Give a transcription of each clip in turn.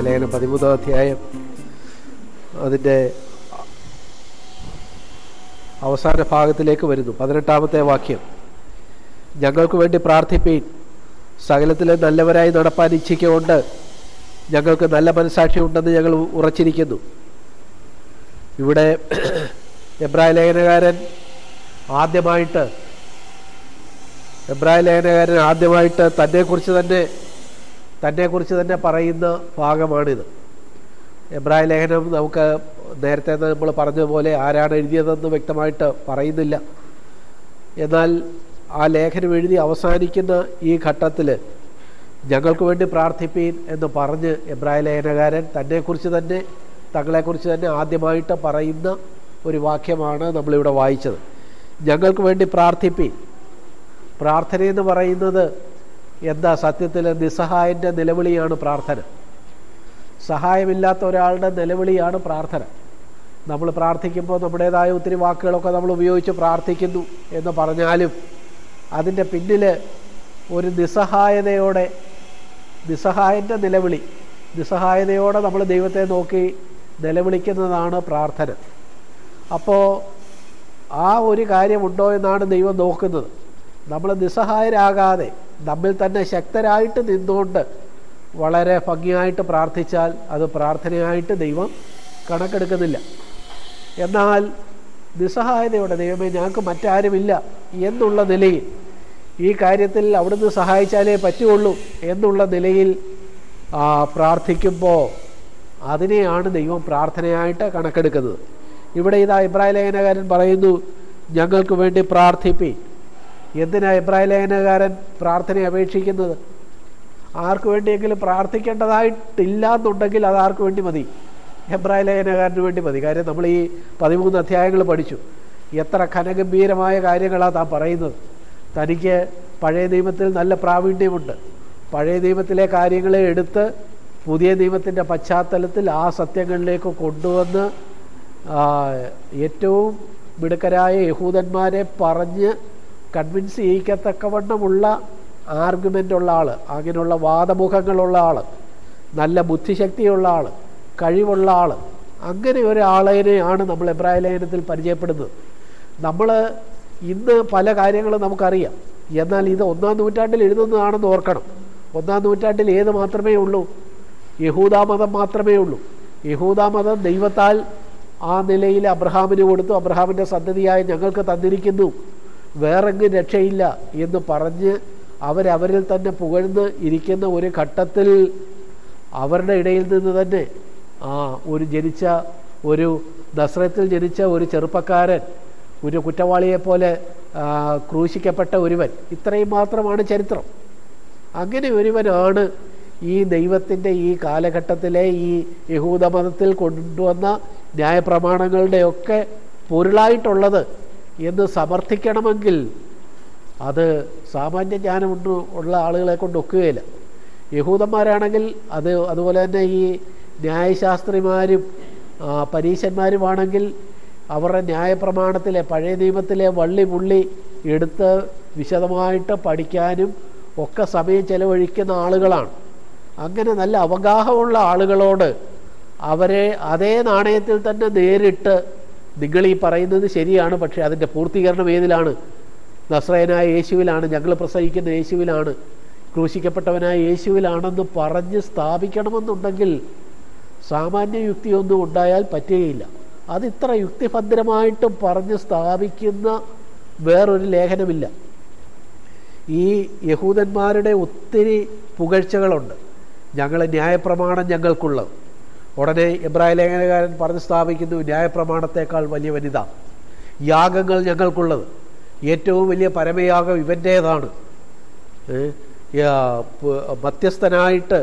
ലേഖനം പതിമൂന്നാം അധ്യായം അതിന്റെ അവസാന ഭാഗത്തിലേക്ക് വരുന്നു. പതിനെട്ടാമത്തെ വാക്യം. ഞങ്ങൾക്ക് വേണ്ടി പ്രാർത്ഥിപ്പീൻ. സകലത്തിലെ നല്ലവരായി നടപ്പാൻ ഇച്ഛിക്കൊണ്ട് ഞങ്ങൾക്ക് നല്ല മനസാക്ഷി ഉണ്ടെന്ന് ഞങ്ങൾ ഉറച്ചിരിക്കുന്നു. ഇവിടെ എബ്രായ ലേഖനകാരൻ ആദ്യമായിട്ട് എബ്രായ ലേഖനകാരൻ ആദ്യമായിട്ട് തന്നെക്കുറിച്ച് തന്നെ തന്നെക്കുറിച്ച് തന്നെ പറയുന്ന ഭാഗമാണിത്. എബ്രായ ലേഖനം നമുക്ക് നേരത്തെ നമ്മൾ പറഞ്ഞതുപോലെ ആരാണ് എഴുതിയതെന്ന് വ്യക്തമായിട്ട് പറയുന്നില്ല. എന്നാൽ ആ ലേഖനം എഴുതി അവസാനിക്കുന്ന ഈ ഘട്ടത്തിൽ ഞങ്ങൾക്ക് വേണ്ടി പ്രാർത്ഥിപ്പീൻ എന്ന് പറഞ്ഞ് എബ്രായ ലേഖനകാരൻ തന്നെക്കുറിച്ച് തന്നെ തങ്ങളെക്കുറിച്ച് തന്നെ ആദ്യമായിട്ട് പറയുന്ന ഒരു വാക്യമാണ് നമ്മളിവിടെ വായിച്ചത്. ഞങ്ങൾക്ക് വേണ്ടി പ്രാർത്ഥിപ്പീൻ. പ്രാർത്ഥന എന്ന് പറയുന്നത് എന്താ സത്യത്തിൽ നിസ്സഹായന്റെ നിലവിളിയാണ് പ്രാർത്ഥന. സഹായമില്ലാത്ത ഒരാളുടെ നിലവിളിയാണ് പ്രാർത്ഥന. നമ്മൾ പ്രാർത്ഥിക്കുമ്പോൾ നമ്മുടേതായ ഒത്തിരി വാക്കുകളൊക്കെ നമ്മൾ ഉപയോഗിച്ച് പ്രാർത്ഥിക്കുന്നു എന്ന് പറഞ്ഞാലും അതിന്റെ പിന്നിൽ ഒരു നിസ്സഹായതയോടെ നിസ്സഹായന്റെ നിലവിളി നിസ്സഹായതയോടെ നമ്മൾ ദൈവത്തെ നോക്കി നിലവിളിക്കുന്നതാണ് പ്രാർത്ഥന. അപ്പോൾ ആ ഒരു കാര്യമുണ്ടോ എന്നാണ് ദൈവം നോക്കുന്നത്. നമ്മൾ നിസ്സഹായരാകാതെ നമ്മിൽ തന്നെ ശക്തരായിട്ട് നിന്നുകൊണ്ട് വളരെ ഭംഗിയായിട്ട് പ്രാർത്ഥിച്ചാൽ അത് പ്രാർത്ഥനയായിട്ട് ദൈവം കണക്കെടുക്കുന്നില്ല. എന്നാൽ നിസ്സഹായതയോടെ ദൈവമേ ഞങ്ങൾക്ക് മറ്റാരുമില്ല എന്നുള്ള നിലയിൽ ഈ കാര്യത്തിൽ അവിടുന്ന് സഹായിച്ചാലേ പറ്റുള്ളൂ എന്നുള്ള നിലയിൽ പ്രാർത്ഥിക്കുമ്പോൾ അതിനെയാണ് ദൈവം പ്രാർത്ഥനയായിട്ട് കണക്കെടുക്കുന്നത്. ഇവിടെ ഇതാ ഇബ്രാഹിം ലേഖനകാരൻ പറയുന്നു ഞങ്ങൾക്ക് വേണ്ടി പ്രാർത്ഥിപ്പി എന്തിനാ ഇബ്രാഹിം ലേഖനകാരൻ പ്രാർത്ഥന അപേക്ഷിക്കുന്നത്? ആർക്ക് വേണ്ടിയെങ്കിലും പ്രാർത്ഥിക്കേണ്ടതായിട്ടില്ല എന്നുണ്ടെങ്കിൽ അത് ആർക്ക് വേണ്ടി മതി? എബ്രാഹിം ലേഖനകാരന് വേണ്ടി മതി. കാര്യം നമ്മൾ ഈ പതിമൂന്ന് അധ്യായങ്ങൾ പഠിച്ചു. എത്ര ഘനഗംഭീരമായ കാര്യങ്ങളാണ് താൻ പറയുന്നത്. തനിക്ക് പഴയ നിയമത്തിൽ നല്ല പ്രാവീണ്യമുണ്ട്. പഴയ നിയമത്തിലെ കാര്യങ്ങളെ എടുത്ത് പുതിയ നിയമത്തിന്റെ പശ്ചാത്തലത്തിൽ ആ സത്യങ്ങളിലേക്ക് കൊണ്ടുവന്ന് ഏറ്റവും മിടുക്കരായ യഹൂദന്മാരെ പറഞ്ഞ് കൺവിൻസ് ചെയ്യിക്കത്തക്കവണ്ണമുള്ള ആർഗ്യുമെന്റ് ഉള്ള ആൾ അങ്ങനെയുള്ള വാദമുഖങ്ങളുള്ള ആൾ നല്ല ബുദ്ധിശക്തിയുള്ള ആൾ കഴിവുള്ള ആൾ അങ്ങനെ ഒരാളേനെയാണ് നമ്മൾ എബ്രാഹിം ലേഖനത്തിൽ പരിചയപ്പെടുന്നത്. നമ്മൾ ഇന്ന് പല കാര്യങ്ങളും നമുക്കറിയാം. എന്നാൽ ഇത് ഒന്നാം നൂറ്റാണ്ടിൽ എഴുതുന്നതാണെന്ന് ഓർക്കണം. ഒന്നാം നൂറ്റാണ്ടിൽ ഏത് മാത്രമേ ഉള്ളൂ? യഹൂദാമതം മാത്രമേ ഉള്ളൂ. യഹൂദാമതം ദൈവത്താൽ ആ നിലയിൽ അബ്രഹാമിന് കൊടുത്തു അബ്രഹാമിന്റെ സന്തതിയായി ഞങ്ങൾക്ക് തന്നിരിക്കുന്നു. വേറെങ്ങും രക്ഷയില്ല എന്ന് പറഞ്ഞ് അവരവരിൽ തന്നെ പുകഴ്ന്ന് ഇരിക്കുന്ന ഒരു ഘട്ടത്തിൽ അവരുടെ ഇടയിൽ നിന്ന് തന്നെ ആ ഒരു ജനിച്ച ഒരു ദസ്രത്തിൽ ജനിച്ച ഒരു ചെറുപ്പക്കാരൻ ഒരു കുറ്റവാളിയെപ്പോലെ ക്രൂശിക്കപ്പെട്ട ഒരുവൻ. ഇത്രയും മാത്രമാണ് ചരിത്രം. അങ്ങനെ ഒരുവനാണ് ഈ ദൈവത്തിന്റെ ഈ കാലഘട്ടത്തിലെ ഈ യഹൂദമതത്തിൽ കൊണ്ടുവന്ന ന്യായപ്രമാണങ്ങളുടെയൊക്കെ പൊരുളായിട്ടുള്ളത്. എന്ന് സമർത്ഥിക്കണമെങ്കിൽ അത് സാമാന്യ ജ്ഞാനമുണ്ട് ഉള്ള ആളുകളെ കൊണ്ട് ഒക്കുകയില്ല. യഹൂദന്മാരാണെങ്കിൽ അത് അതുപോലെ തന്നെ ഈ ന്യായശാസ്ത്രിമാരും പരീശന്മാരുമാണെങ്കിൽ അവരുടെ ന്യായപ്രമാണത്തിലെ പഴയ നിയമത്തിലെ വള്ളി പുള്ളി എടുത്ത് വിശദമായിട്ട് പഠിക്കാനും ഒക്കെ സമയം ചെലവഴിക്കുന്ന ആളുകളാണ്. അങ്ങനെ നല്ല അവഗാഹമുള്ള ആളുകളോട് അവരെ അതേ നാണയത്തിൽ തന്നെ നേരിട്ട് നിങ്ങൾ ഈ പറയുന്നത് ശരിയാണ് പക്ഷേ അതിന്റെ പൂർത്തീകരണം ഏതിലാണ്? നസ്രയനായ യേശുവിലാണ് ഞങ്ങൾ പ്രസവിക്കുന്ന യേശുവിലാണ് ക്രൂശിക്കപ്പെട്ടവനായ യേശുവിലാണെന്ന് പറഞ്ഞ് സ്ഥാപിക്കണമെന്നുണ്ടെങ്കിൽ സാമാന്യ യുക്തിയൊന്നും ഉണ്ടായാൽ പറ്റുകയില്ല. അത് ഇത്ര യുക്തിഭദ്രമായിട്ടും പറഞ്ഞ് സ്ഥാപിക്കുന്ന വേറൊരു ലേഖനമില്ല. ഈ യഹൂദന്മാരുടെ ഒത്തിരി പുകഴ്ചകളുണ്ട്. ഞങ്ങൾ ന്യായപ്രമാണം ഞങ്ങൾക്കുള്ളത്. ഉടനെ എബ്രായ ലേഖനകാരൻ പറഞ്ഞ് സ്ഥാപിക്കുന്നു ന്യായപ്രമാണത്തേക്കാൾ വലിയ വനിത. യാഗങ്ങൾ ഞങ്ങൾക്കുള്ളത്. ഏറ്റവും വലിയ പരമയാഗം ഇവന്റേതാണ് മധ്യസ്ഥനായിട്ട്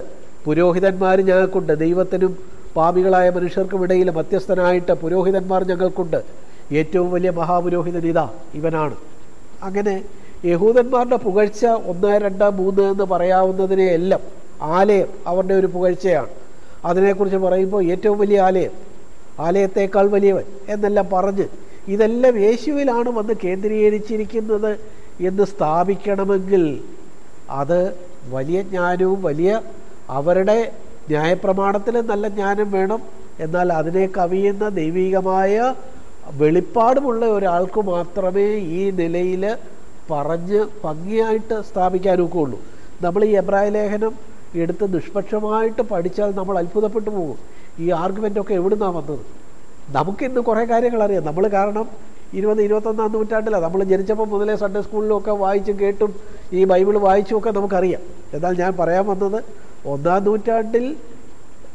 പുരോഹിതന്മാർ ഞങ്ങൾക്കുണ്ട്. ദൈവത്തിനും പാപികളായ മനുഷ്യർക്കും ഇടയിൽ മധ്യസ്ഥനായിട്ട് പുരോഹിതന്മാർ ഞങ്ങൾക്കുണ്ട്. ഏറ്റവും വലിയ മഹാപുരോഹിതൻ ഇതാ ഇവനാണ്. അങ്ങനെ യഹൂദന്മാരുടെ പുകഴ്ച ഒന്ന് രണ്ട് മൂന്ന് എന്ന് പറയാവുന്നതിനെയെല്ലാം ആലയം അവരുടെ ഒരു പുകഴ്ചയാണ്. അതിനെക്കുറിച്ച് പറയുമ്പോൾ ഏറ്റവും വലിയ ആലയം ആലയത്തേക്കാൾ വലിയവൻ എന്നെല്ലാം പറഞ്ഞ് ഇതെല്ലാം യേശുവിലാണ് വന്ന് കേന്ദ്രീകരിച്ചിരിക്കുന്നത് എന്ന് സ്ഥാപിക്കണമെങ്കിൽ അത് വലിയ ജ്ഞാനവും വലിയ അവരുടെ ന്യായപ്രമാണത്തിൽ നല്ല ജ്ഞാനം വേണം. എന്നാൽ അതിനെ കവിയുന്ന ദൈവികമായ വെളിപ്പാടുമുള്ള ഒരാൾക്ക് മാത്രമേ ഈ നിലയിൽ പറഞ്ഞ് ഭംഗിയായിട്ട് സ്ഥാപിക്കാനൊക്കെ ഉള്ളൂ നമ്മൾ ഈ എബ്രായ ലേഖനം എടുത്ത് നിഷ്പക്ഷമായിട്ട് പഠിച്ചാൽ നമ്മൾ അത്ഭുതപ്പെട്ടു പോകും. ഈ ആർഗ്യുമെന്റൊക്കെ എവിടുന്നാണ് വന്നത്? നമുക്കിന്ന് കുറേ കാര്യങ്ങൾ അറിയാം. നമ്മൾ കാരണം ഇരുപത് ഇരുപത്തൊന്നാം നൂറ്റാണ്ടിലാണ് നമ്മൾ ജനിച്ചപ്പോൾ മുതലേ സൺഡേ സ്കൂളിലൊക്കെ വായിച്ചും കേട്ടും ഈ ബൈബിൾ വായിച്ചും ഒക്കെ നമുക്കറിയാം. എന്നാൽ ഞാൻ പറയാൻ വന്നത് ഒന്നാം നൂറ്റാണ്ടിൽ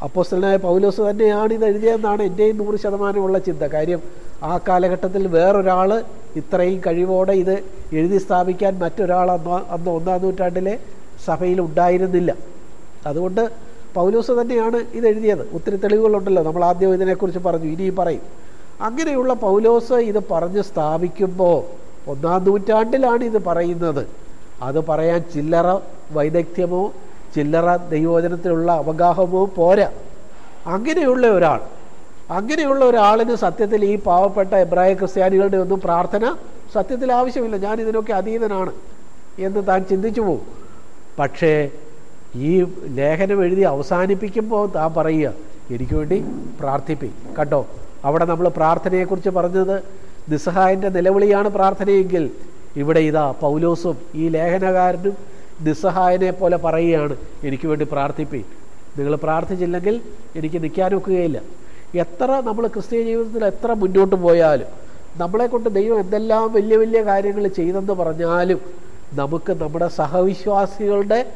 അപ്പോസ്റ്റലായ പൗലോസ് തന്നെയാണ് ഇത് എഴുതിയതെന്നാണ് എന്റെയും നൂറ് ശതമാനമുള്ള ചിന്ത. കാര്യം ആ കാലഘട്ടത്തിൽ വേറൊരാൾ ഇത്രയും കഴിവോടെ ഇത് എഴുതി സ്ഥാപിക്കാൻ മറ്റൊരാൾ അന്ന് അന്ന് ഒന്നാം നൂറ്റാണ്ടിലെ സഭയിൽ ഉണ്ടായിരുന്നില്ല. അതുകൊണ്ട് പൗലൂസ് തന്നെയാണ് ഇത് എഴുതിയത്. ഒത്തിരി തെളിവുകളുണ്ടല്ലോ. നമ്മൾ ആദ്യം ഇതിനെക്കുറിച്ച് പറഞ്ഞു ഇനിയും പറയും. അങ്ങനെയുള്ള പൗലോസ് ഇത് പറഞ്ഞ് സ്ഥാപിക്കുമ്പോൾ ഒന്നാം നൂറ്റാണ്ടിലാണ് ഇത് പറയുന്നത്. അത് പറയാൻ ചില്ലറ വൈദഗ്ധ്യമോ ചില്ലറ ദൈവോചനത്തിലുള്ള അവഗാഹമോ പോരാ. അങ്ങനെയുള്ള ഒരാൾ അങ്ങനെയുള്ള ഒരാളിന് സത്യത്തിൽ ഈ പാവപ്പെട്ട എബ്രായ ക്രിസ്ത്യാനികളുടെ ഒന്നും പ്രാർത്ഥന സത്യത്തിൽ ആവശ്യമില്ല. ഞാൻ ഇതിനൊക്കെ അതീതനാണ് എന്ന് താൻ ചിന്തിച്ചു പോകും പക്ഷേ ഈ ലേഖനം എഴുതി അവസാനിപ്പിക്കുമ്പോൾ താൻ പറയുക എനിക്ക് വേണ്ടി പ്രാർത്ഥിപ്പി. കണ്ടോ? അവിടെ നമ്മൾ പ്രാർത്ഥനയെക്കുറിച്ച് പറഞ്ഞത് നിസ്സഹായന്റെ നിലവിളിയാണ് പ്രാർത്ഥനയെങ്കിൽ ഇവിടെ ഇതാ പൗലോസും ഈ ലേഖനകാരനും നിസ്സഹായനെ പോലെ പറയുകയാണ് എനിക്ക് വേണ്ടി പ്രാർത്ഥിപ്പി. നിങ്ങൾ പ്രാർത്ഥിച്ചില്ലെങ്കിൽ എനിക്ക് നിൽക്കാനൊക്കുകയില്ല എത്ര നമ്മൾ ക്രിസ്തീയ ജീവിതത്തിൽ എത്ര മുന്നോട്ട് പോയാലും നമ്മളെക്കൊണ്ട് ദൈവം എന്തെല്ലാം വലിയ വലിയ കാര്യങ്ങൾ ചെയ്തെന്ന് പറഞ്ഞാലും നമുക്ക് നമ്മുടെ സഹവിശ്വാസികളുടെ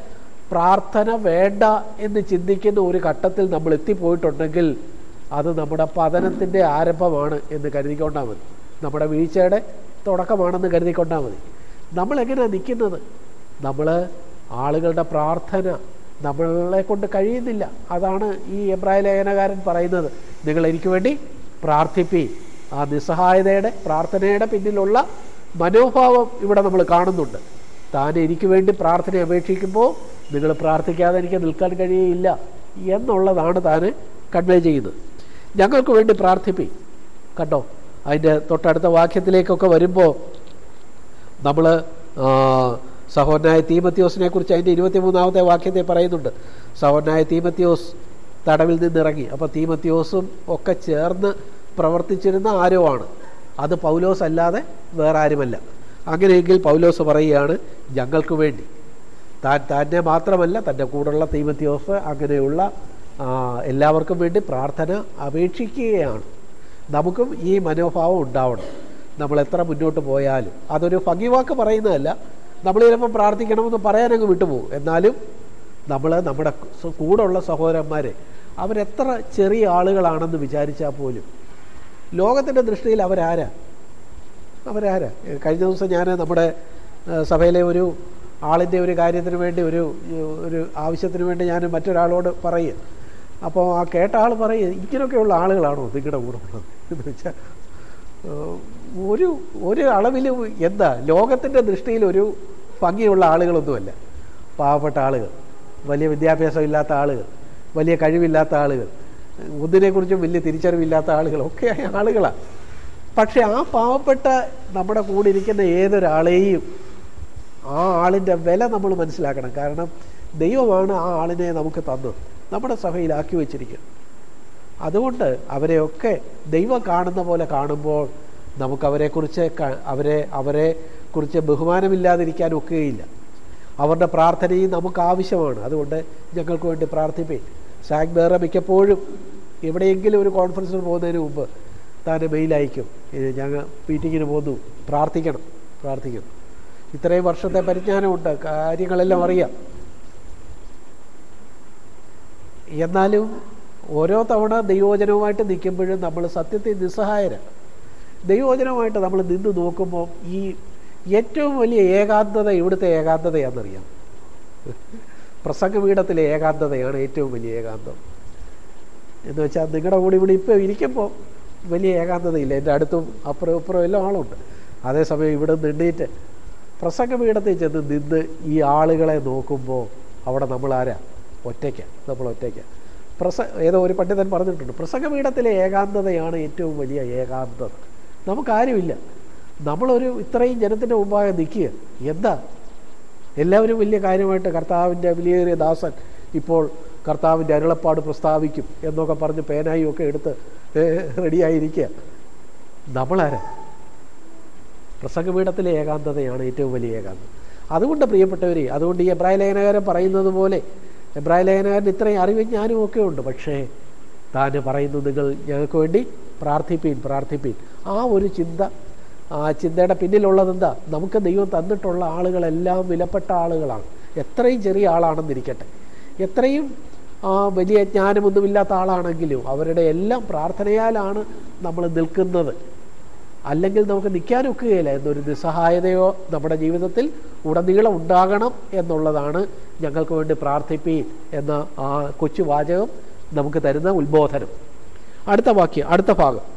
പ്രാർത്ഥന വേണ്ട എന്ന് ചിന്തിക്കുന്ന ഒരു ഘട്ടത്തിൽ നമ്മൾ എത്തിപ്പോയിട്ടുണ്ടെങ്കിൽ അത് നമ്മുടെ പതനത്തിന്റെ ആരംഭമാണ് എന്ന് കരുതിക്കൊണ്ടാൽ മതി. നമ്മുടെ വീഴ്ചയുടെ തുടക്കമാണെന്ന് കരുതിക്കൊണ്ടാൽ മതി. നമ്മളെങ്ങനെയാണ് നിൽക്കുന്നത്? നമ്മൾ ആളുകളുടെ പ്രാർത്ഥന നമ്മളെ കൊണ്ട് കഴിയുന്നില്ല. അതാണ് ഈ എബ്രായ ലേഖനകാരൻ പറയുന്നത്. നിങ്ങൾ എനിക്ക് വേണ്ടി പ്രാർത്ഥിപ്പി. ആ നിസ്സഹായതയുടെ പ്രാർത്ഥനയുടെ പിന്നിലുള്ള മനോഭാവം ഇവിടെ നമ്മൾ കാണുന്നുണ്ട്. താൻ എനിക്ക് വേണ്ടി പ്രാർത്ഥന അപേക്ഷിക്കുമ്പോൾ നിങ്ങൾ പ്രാർത്ഥിക്കാതെ എനിക്ക് നിൽക്കാൻ കഴിയുകയില്ല എന്നുള്ളതാണ് താൻ കൺവേ ചെയ്യുന്നത്. ഞങ്ങൾക്ക് വേണ്ടി പ്രാർത്ഥിപ്പി. കണ്ടോ? അതിന്റെ തൊട്ടടുത്ത വാക്യത്തിലേക്കൊക്കെ വരുമ്പോൾ നമ്മൾ സഹോദനായ തീമത്യോസിനെ കുറിച്ച് അതിന്റെ ഇരുപത്തി മൂന്നാമത്തെ വാക്യത്തെ പറയുന്നുണ്ട്. സഹോദനായ തീമത്യോസ് തടവിൽ നിന്നിറങ്ങി. അപ്പോൾ തീമത്യോസും ഒക്കെ ചേർന്ന് പ്രവർത്തിച്ചിരുന്ന ആരോ ആണ്. അത് പൗലോസ് അല്ലാതെ വേറെ ആരുമല്ല അങ്ങനെയെങ്കിൽ പൗലോസ് പറയുകയാണ് ഞങ്ങൾക്ക് വേണ്ടി താൻ തന്നെ മാത്രമല്ല തന്റെ കൂടെയുള്ള തീമത്യോസ് അങ്ങനെയുള്ള എല്ലാവർക്കും വേണ്ടി പ്രാർത്ഥന അപേക്ഷിക്കുകയാണ്. നമുക്കും ഈ മനോഭാവം ഉണ്ടാവണം. നമ്മൾ എത്ര മുന്നോട്ട് പോയാലും. അതൊരു ഭംഗിവാക്ക് പറയുന്നതല്ല. നമ്മൾ ചിലപ്പോൾ പ്രാർത്ഥിക്കണമെന്ന് പറയാനങ്ങ് വിട്ടുപോകും. എന്നാലും നമ്മൾ നമ്മുടെ കൂടെയുള്ള സഹോദരന്മാരെ അവരെത്ര ചെറിയ ആളുകളാണെന്ന് വിചാരിച്ചാൽ പോലും ലോകത്തിന്റെ ദൃഷ്ടിയിൽ അവരാരാ? അവരാരാ? കഴിഞ്ഞ ദിവസം ഞാൻ നമ്മുടെ സഭയിലെ ഒരു ആളിന്റെ ഒരു കാര്യത്തിന് വേണ്ടി ഒരു ഒരു ആവശ്യത്തിന് വേണ്ടി ഞാൻ മറ്റൊരാളോട് പറയും. അപ്പോൾ ആ കേട്ട ആൾ പറയുക ഇങ്ങനെയൊക്കെയുള്ള ആളുകളാണോ നിങ്ങളുടെ കൂടെ ഉള്ളത്? എന്ന് വെച്ചാൽ ഒരു ഒരു അളവിൽ എന്താ ലോകത്തിന്റെ ദൃഷ്ടിയിൽ ഒരു ഭംഗിയുള്ള ആളുകളൊന്നുമല്ല. പാവപ്പെട്ട ആളുകൾ വലിയ വിദ്യാഭ്യാസമില്ലാത്ത ആളുകൾ വലിയ കഴിവില്ലാത്ത ആളുകൾ ഒന്നിനെക്കുറിച്ചും വലിയ തിരിച്ചറിവില്ലാത്ത ആളുകൾ ഒക്കെ ആളുകളാണ് പക്ഷെ ആ പാവപ്പെട്ട നമ്മുടെ കൂടെ ഇരിക്കുന്ന ഏതൊരാളെയും ആ ആളിന്റെ വില നമ്മൾ മനസ്സിലാക്കണം. കാരണം ദൈവമാണ് ആ ആളിനെ നമുക്ക് തന്നത്. നമ്മുടെ സഭയിലാക്കി വച്ചിരിക്കുന്നത് അതുകൊണ്ട് അവരെയൊക്കെ ദൈവം കാണുന്ന പോലെ കാണുമ്പോൾ നമുക്ക് അവരെക്കുറിച്ച് അവരെ അവരെ കുറിച്ച് ബഹുമാനമില്ലാതിരിക്കാൻ ഒക്കുകയില്ല. അവരുടെ പ്രാർത്ഥനയും നമുക്ക് ആവശ്യമാണ്. അതുകൊണ്ട് ഞങ്ങൾക്ക് വേണ്ടി പ്രാർത്ഥിപ്പേ. സാങ് ബേറെ മിക്കപ്പോഴും എവിടെയെങ്കിലും ഒരു കോൺഫറൻസിന് പോകുന്നതിന് മുമ്പ് താൻ മെയിൽ അയക്കും. ഞങ്ങൾ മീറ്റിങ്ങിന് പോന്നു പ്രാർത്ഥിക്കണം. പ്രാർത്ഥിക്കണം ഇത്രയും വർഷത്തെ പരിജ്ഞാനമുണ്ട്. കാര്യങ്ങളെല്ലാം അറിയാം. എന്നാലും ഓരോ തവണ ദൈവോചനവുമായിട്ട് നിൽക്കുമ്പോഴും നമ്മൾ സത്യത്തിൽ നിസ്സഹായരാണ് ദൈവോചനവുമായിട്ട് നമ്മൾ നിന്ന് നോക്കുമ്പോൾ ഈ ഏറ്റവും വലിയ ഏകാന്തത ഇവിടുത്തെ ഏകാന്തതയാണെന്നറിയാം? പ്രസംഗപീഠത്തിലെ ഏകാന്തതയാണ് ഏറ്റവും വലിയ ഏകാന്തം. എന്ന് വെച്ചാൽ നിങ്ങളുടെ കൂടെ ഇവിടെ ഇപ്പോൾ ഇരിക്കുമ്പോൾ വലിയ ഏകാന്തതയില്ല. എന്റെ അടുത്തും അപ്പുറം ഇപ്പുറം എല്ലാം ആളുണ്ട്. അതേസമയം ഇവിടെ നിന്നിട്ട് പ്രസംഗപീഠത്തിൽ ചെന്ന് നിന്ന് ഈ ആളുകളെ നോക്കുമ്പോൾ അവിടെ നമ്മൾ ആരാ? ഒറ്റയ്ക്ക്. നമ്മൾ ഒറ്റയ്ക്ക്. പ്രസ ഏതോ ഒരു പണ്ഡിതൻ പറഞ്ഞിട്ടുണ്ട് പ്രസംഗപീഠത്തിലെ ഏകാന്തതയാണ് ഏറ്റവും വലിയ ഏകാന്തത. നമുക്കാരുമില്ല. നമ്മളൊരു ഇത്രയും ജനത്തിന്റെ മുമ്പാകെ നിൽക്കുക. എന്താ? എല്ലാവരും വലിയ കാര്യമായിട്ട് കർത്താവിന്റെ വിലയേറിയ ദാസൻ ഇപ്പോൾ കർത്താവിന്റെ അരുളപ്പാട് പ്രസ്താവിക്കും എന്നൊക്കെ പറഞ്ഞ് പേനായും ഒക്കെ എടുത്ത് റെഡിയായിരിക്കുക. നമ്മളാരാ? പ്രസംഗപീഠത്തിലെ ഏകാന്തതയാണ് ഏറ്റവും വലിയ ഏകാന്തം അതുകൊണ്ട് പ്രിയപ്പെട്ടവരെ അതുകൊണ്ട് ഈ എബ്രാഹിം ലേഖനകാരൻ പറയുന്നത് പോലെ എബ്രാഹിം ലേഖനകാരൻ ഇത്രയും അറിവും ഞാനും ഒക്കെ ഉണ്ട്. പക്ഷേ താൻ പറയുന്നു നിങ്ങൾ ഞങ്ങൾക്ക് വേണ്ടി പ്രാർത്ഥിപ്പീൻ പ്രാർത്ഥിപ്പീൻ. ആ ഒരു ചിന്ത ആ ചിന്തയുടെ പിന്നിലുള്ളത് എന്താ നമുക്ക് ദൈവം തന്നിട്ടുള്ള ആളുകളെല്ലാം വിലപ്പെട്ട ആളുകളാണ്. എത്രയും ചെറിയ ആളാണെന്നിരിക്കട്ടെ. എത്രയും വലിയ ജ്ഞാനമൊന്നുമില്ലാത്ത ആളാണെങ്കിലും അവരുടെ എല്ലാം പ്രാർത്ഥനയാലാണ് നമ്മൾ നിൽക്കുന്നത്. അല്ലെങ്കിൽ നമുക്ക് നിൽക്കാനൊക്കുകയില്ല എന്നൊരു നിസ്സഹായതയോ നമ്മുടെ ജീവിതത്തിൽ ഉടനീളം ഉണ്ടാകണം എന്നുള്ളതാണ് ഞങ്ങൾക്ക് വേണ്ടി പ്രാർത്ഥിപ്പീൻ എന്ന ആ കൊച്ചു വാചകം നമുക്ക് തരുന്ന ഉത്ബോധനം. അടുത്ത വാക്യം അടുത്ത ഭാഗം.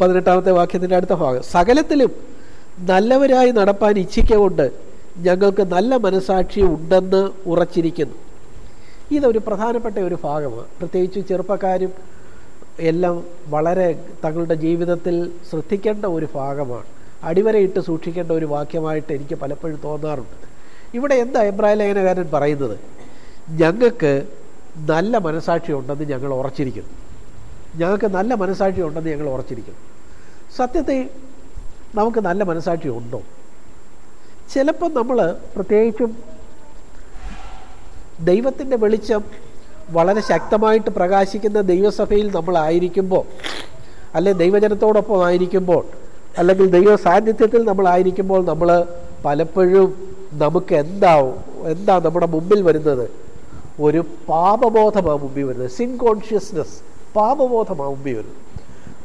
പതിനെട്ടാമത്തെ വാക്യത്തിന്റെ അടുത്ത ഭാഗം. സകലത്തിലും നല്ലവരായി നടപ്പാൻ ഇച്ഛിക്കൊണ്ട് ഞങ്ങൾക്ക് നല്ല മനസാക്ഷി ഉണ്ടെന്ന് ഉറച്ചിരിക്കുന്നു. ഇതൊരു പ്രധാനപ്പെട്ട ഒരു ഭാഗമാണ്. പ്രത്യേകിച്ച് ചെറുപ്പക്കാരും എല്ലാം വളരെ തങ്ങളുടെ ജീവിതത്തിൽ ശ്രദ്ധിക്കേണ്ട ഒരു ഭാഗമാണ്. അടിവരയിട്ട് സൂക്ഷിക്കേണ്ട ഒരു വാക്യമായിട്ട് എനിക്ക് പലപ്പോഴും തോന്നാറുണ്ട്. ഇവിടെ എന്താ അഭിപ്രായ ലേഖനകാരൻ പറയുന്നത്? ഞങ്ങൾക്ക് നല്ല മനസാക്ഷി ഉണ്ടെന്ന് ഞങ്ങൾ ഉറച്ചിരിക്കുന്നു. ഞങ്ങൾക്ക് നല്ല മനസാക്ഷി ഉണ്ടെന്ന് ഞങ്ങൾ ഉറച്ചിരിക്കുന്നു. സത്യത്തെ നമുക്ക് നല്ല മനസാക്ഷി ഉണ്ടോ? ചിലപ്പോൾ നമ്മൾ പ്രത്യേകിച്ചും ദൈവത്തിന്റെ വെളിച്ചം വളരെ ശക്തമായിട്ട് പ്രകാശിക്കുന്ന ദൈവസഭയിൽ നമ്മളായിരിക്കുമ്പോൾ അല്ലെ ദൈവജനത്തോടൊപ്പം ആയിരിക്കുമ്പോൾ അല്ലെങ്കിൽ ദൈവ സാന്നിധ്യത്തിൽ നമ്മളായിരിക്കുമ്പോൾ നമ്മൾ പലപ്പോഴും നമുക്ക് എന്താ എന്താ നമ്മുടെ മുമ്പിൽ വരുന്നത്? ഒരു പാപബോധമാണ് മുമ്പിൽ വരുന്നത്. സിൻ കോൺഷ്യസ്നെസ് പാപബോധമാണ് മുമ്പിൽ വരുന്നത്.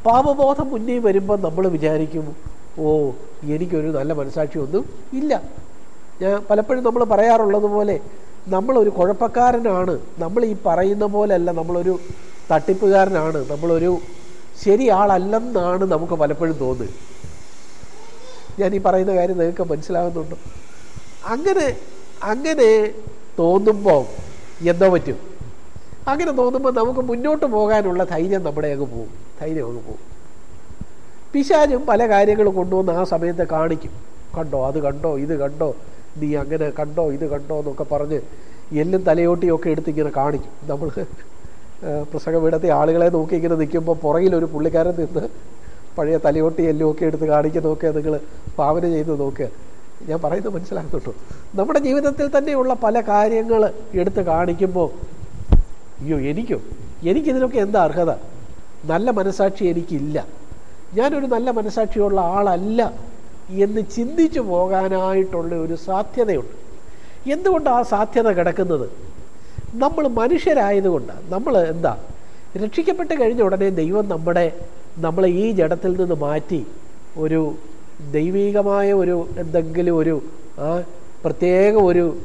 പാപബോധം മുന്നിൽ വരുമ്പോൾ നമ്മൾ വിചാരിക്കും ഓ എനിക്കൊരു നല്ല മനസാക്ഷി ഒന്നും ഇല്ല. ഞാൻ പലപ്പോഴും നമ്മൾ പറയാറുള്ളത് പോലെ നമ്മളൊരു കുഴപ്പക്കാരനാണ്. നമ്മൾ ഈ പറയുന്ന പോലെയല്ല നമ്മളൊരു തട്ടിപ്പുകാരനാണ് നമ്മളൊരു ശരിയാളല്ലെന്നാണ് നമുക്ക് പലപ്പോഴും തോന്നുക ഞാൻ ഈ പറയുന്ന കാര്യം നിങ്ങൾക്ക് മനസ്സിലാകുന്നുണ്ടോ അങ്ങനെ അങ്ങനെ തോന്നുമ്പോൾ എന്തോ പറ്റും? അങ്ങനെ തോന്നുമ്പോൾ നമുക്ക് മുന്നോട്ട് പോകാനുള്ള ധൈര്യം നമ്മുടെ അങ്ങ് പോകും ധൈര്യം അങ്ങ് പോകും പിശാചും പല കാര്യങ്ങൾ കൊണ്ടുവന്ന് ആ സമയത്ത് കാണിക്കും. കണ്ടോ അത് കണ്ടോ ഇത് കണ്ടോ നീ അങ്ങനെ കണ്ടോ ഇത് കണ്ടോ എന്നൊക്കെ പറഞ്ഞ് എല്ലും തലയോട്ടിയൊക്കെ എടുത്ത് ഇങ്ങനെ കാണിക്കും. നമ്മൾ പ്രസംഗപീഠത്തെ ആളുകളെ നോക്കി ഇങ്ങനെ നിൽക്കുമ്പോൾ പുറകിലൊരു പുള്ളിക്കാരൻ നിന്ന് പഴയ തലയോട്ടി എല്ലുമൊക്കെ എടുത്ത് കാണിക്കുന്നതൊക്കെ നിങ്ങൾ ഭാവന ചെയ്ത് നോക്കുക. ഞാൻ പറയുന്നത് മനസ്സിലാക്കുന്നുണ്ടോ നമ്മുടെ ജീവിതത്തിൽ തന്നെയുള്ള പല കാര്യങ്ങൾ എടുത്ത് കാണിക്കുമ്പോൾ അയ്യോ എനിക്കോ? എനിക്കിതിനൊക്കെ എന്താ അർഹത? നല്ല മനസാക്ഷി എനിക്കില്ല. ഞാനൊരു നല്ല മനസാക്ഷിയുള്ള ആളല്ല. എന്ന് ചിന്തിച്ചു പോകാനായിട്ടുള്ള ഒരു സാധ്യതയുണ്ട്. എന്തുകൊണ്ടാണ് ആ സാധ്യത കിടക്കുന്നത്? നമ്മൾ മനുഷ്യരായതുകൊണ്ടാണ്. നമ്മൾ എന്താ? രക്ഷിക്കപ്പെട്ട് കഴിഞ്ഞ ഉടനെ ദൈവം നമ്മുടെ നമ്മളെ ഈ ജഡത്തിൽ നിന്ന് മാറ്റി ഒരു ദൈവീകമായ ഒരു എന്തെങ്കിലും ഒരു പ്രത്യേക ഒരു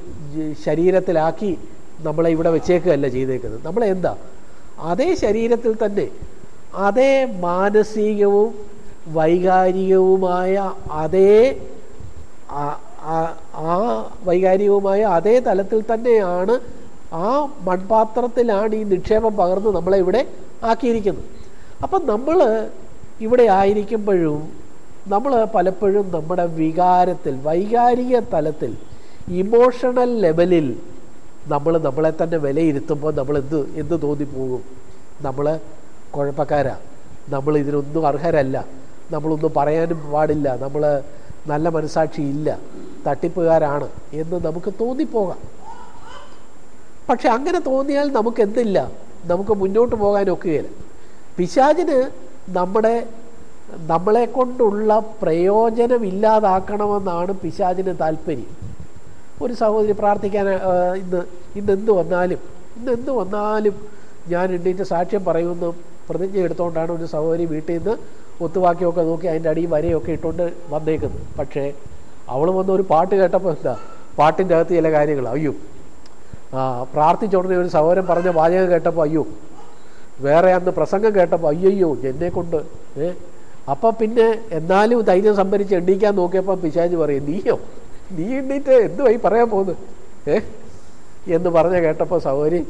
ശരീരത്തിലാക്കി നമ്മളെ ഇവിടെ വെച്ചേക്കുകയല്ല ചെയ്തേക്കുന്നത്. നമ്മളെന്താ? അതേ ശരീരത്തിൽ തന്നെ അതേ മാനസികവും വൈകാരികവുമായ അതേ ആ വൈകാരികവുമായ അതേ തലത്തിൽ തന്നെയാണ് ആ മൺപാത്രത്തിലാണ് ഈ നിക്ഷേപം പകർന്ന് നമ്മളെ ഇവിടെ ആക്കിയിരിക്കുന്നത്. അപ്പം നമ്മൾ ഇവിടെ ആയിരിക്കുമ്പോഴും നമ്മൾ പലപ്പോഴും നമ്മുടെ വികാരത്തിൽ വൈകാരിക തലത്തിൽ ഇമോഷണൽ ലെവലിൽ നമ്മൾ നമ്മളെ തന്നെ വിലയിരുത്തുമ്പോൾ നമ്മൾ എന്ത് എന്ത് തോന്നിപ്പോകും? നമ്മൾ കുഴപ്പക്കാരാണ് നമ്മൾ ഇതിനൊന്നും അർഹരല്ല. നമ്മളൊന്നും പറയാനും പാടില്ല. നമ്മൾ നല്ല മനസാക്ഷി ഇല്ല. തട്ടിപ്പുകാരാണ് എന്ന് നമുക്ക് തോന്നിപ്പോകാം. പക്ഷെ അങ്ങനെ തോന്നിയാൽ നമുക്ക് എന്തില്ല നമുക്ക് മുന്നോട്ട് പോകാനൊക്കുകയില്ല. പിശാചിന് നമ്മുടെ നമ്മളെ കൊണ്ടുള്ള പ്രയോജനം ഇല്ലാതാക്കണമെന്നാണ് പിശാചിന് താല്പര്യം. ഒരു സഹോദരി പ്രാർത്ഥിക്കാൻ ഇന്ന് ഇന്ന് എന്ത് വന്നാലും ഇന്ന് എന്ത് വന്നാലും ഞാൻ എണ്ണീറ്റ് സാക്ഷ്യം പറയുമെന്ന് പ്രതിജ്ഞ എടുത്തുകൊണ്ടാണ് ഒരു സഹോദരി വീട്ടിൽ നിന്ന് ഒത്തുവാക്കിയൊക്കെ നോക്കി അതിന്റെ അടിയും വരയൊക്കെ ഇട്ടുകൊണ്ട് വന്നേക്കുന്നത് പക്ഷേ അവൾ വന്ന് ഒരു പാട്ട് കേട്ടപ്പോൾ എന്താ? പാട്ടിന്റെ അകത്ത് ചില കാര്യങ്ങൾ. അയ്യോ. ആ പ്രാർത്ഥിച്ചുടനെ ഒരു സഹോദരൻ പറഞ്ഞ വാചകം കേട്ടപ്പോൾ അയ്യോ. വേറെ അന്ന് പ്രസംഗം കേട്ടപ്പോൾ അയ്യോ എന്നെ കൊണ്ട് ഏ? അപ്പം പിന്നെ എന്നാലും ധൈര്യം സംഭരിച്ച് എണ്ണീക്കാൻ നോക്കിയപ്പോൾ പിശാജ് പറയും നീയോ? നീ എണ്ണീറ്റ് എന്തുമായി പറയാൻ പോകുന്നത് ഏ? എന്ന് പറഞ്ഞ കേട്ടപ്പോൾ സഹോദരി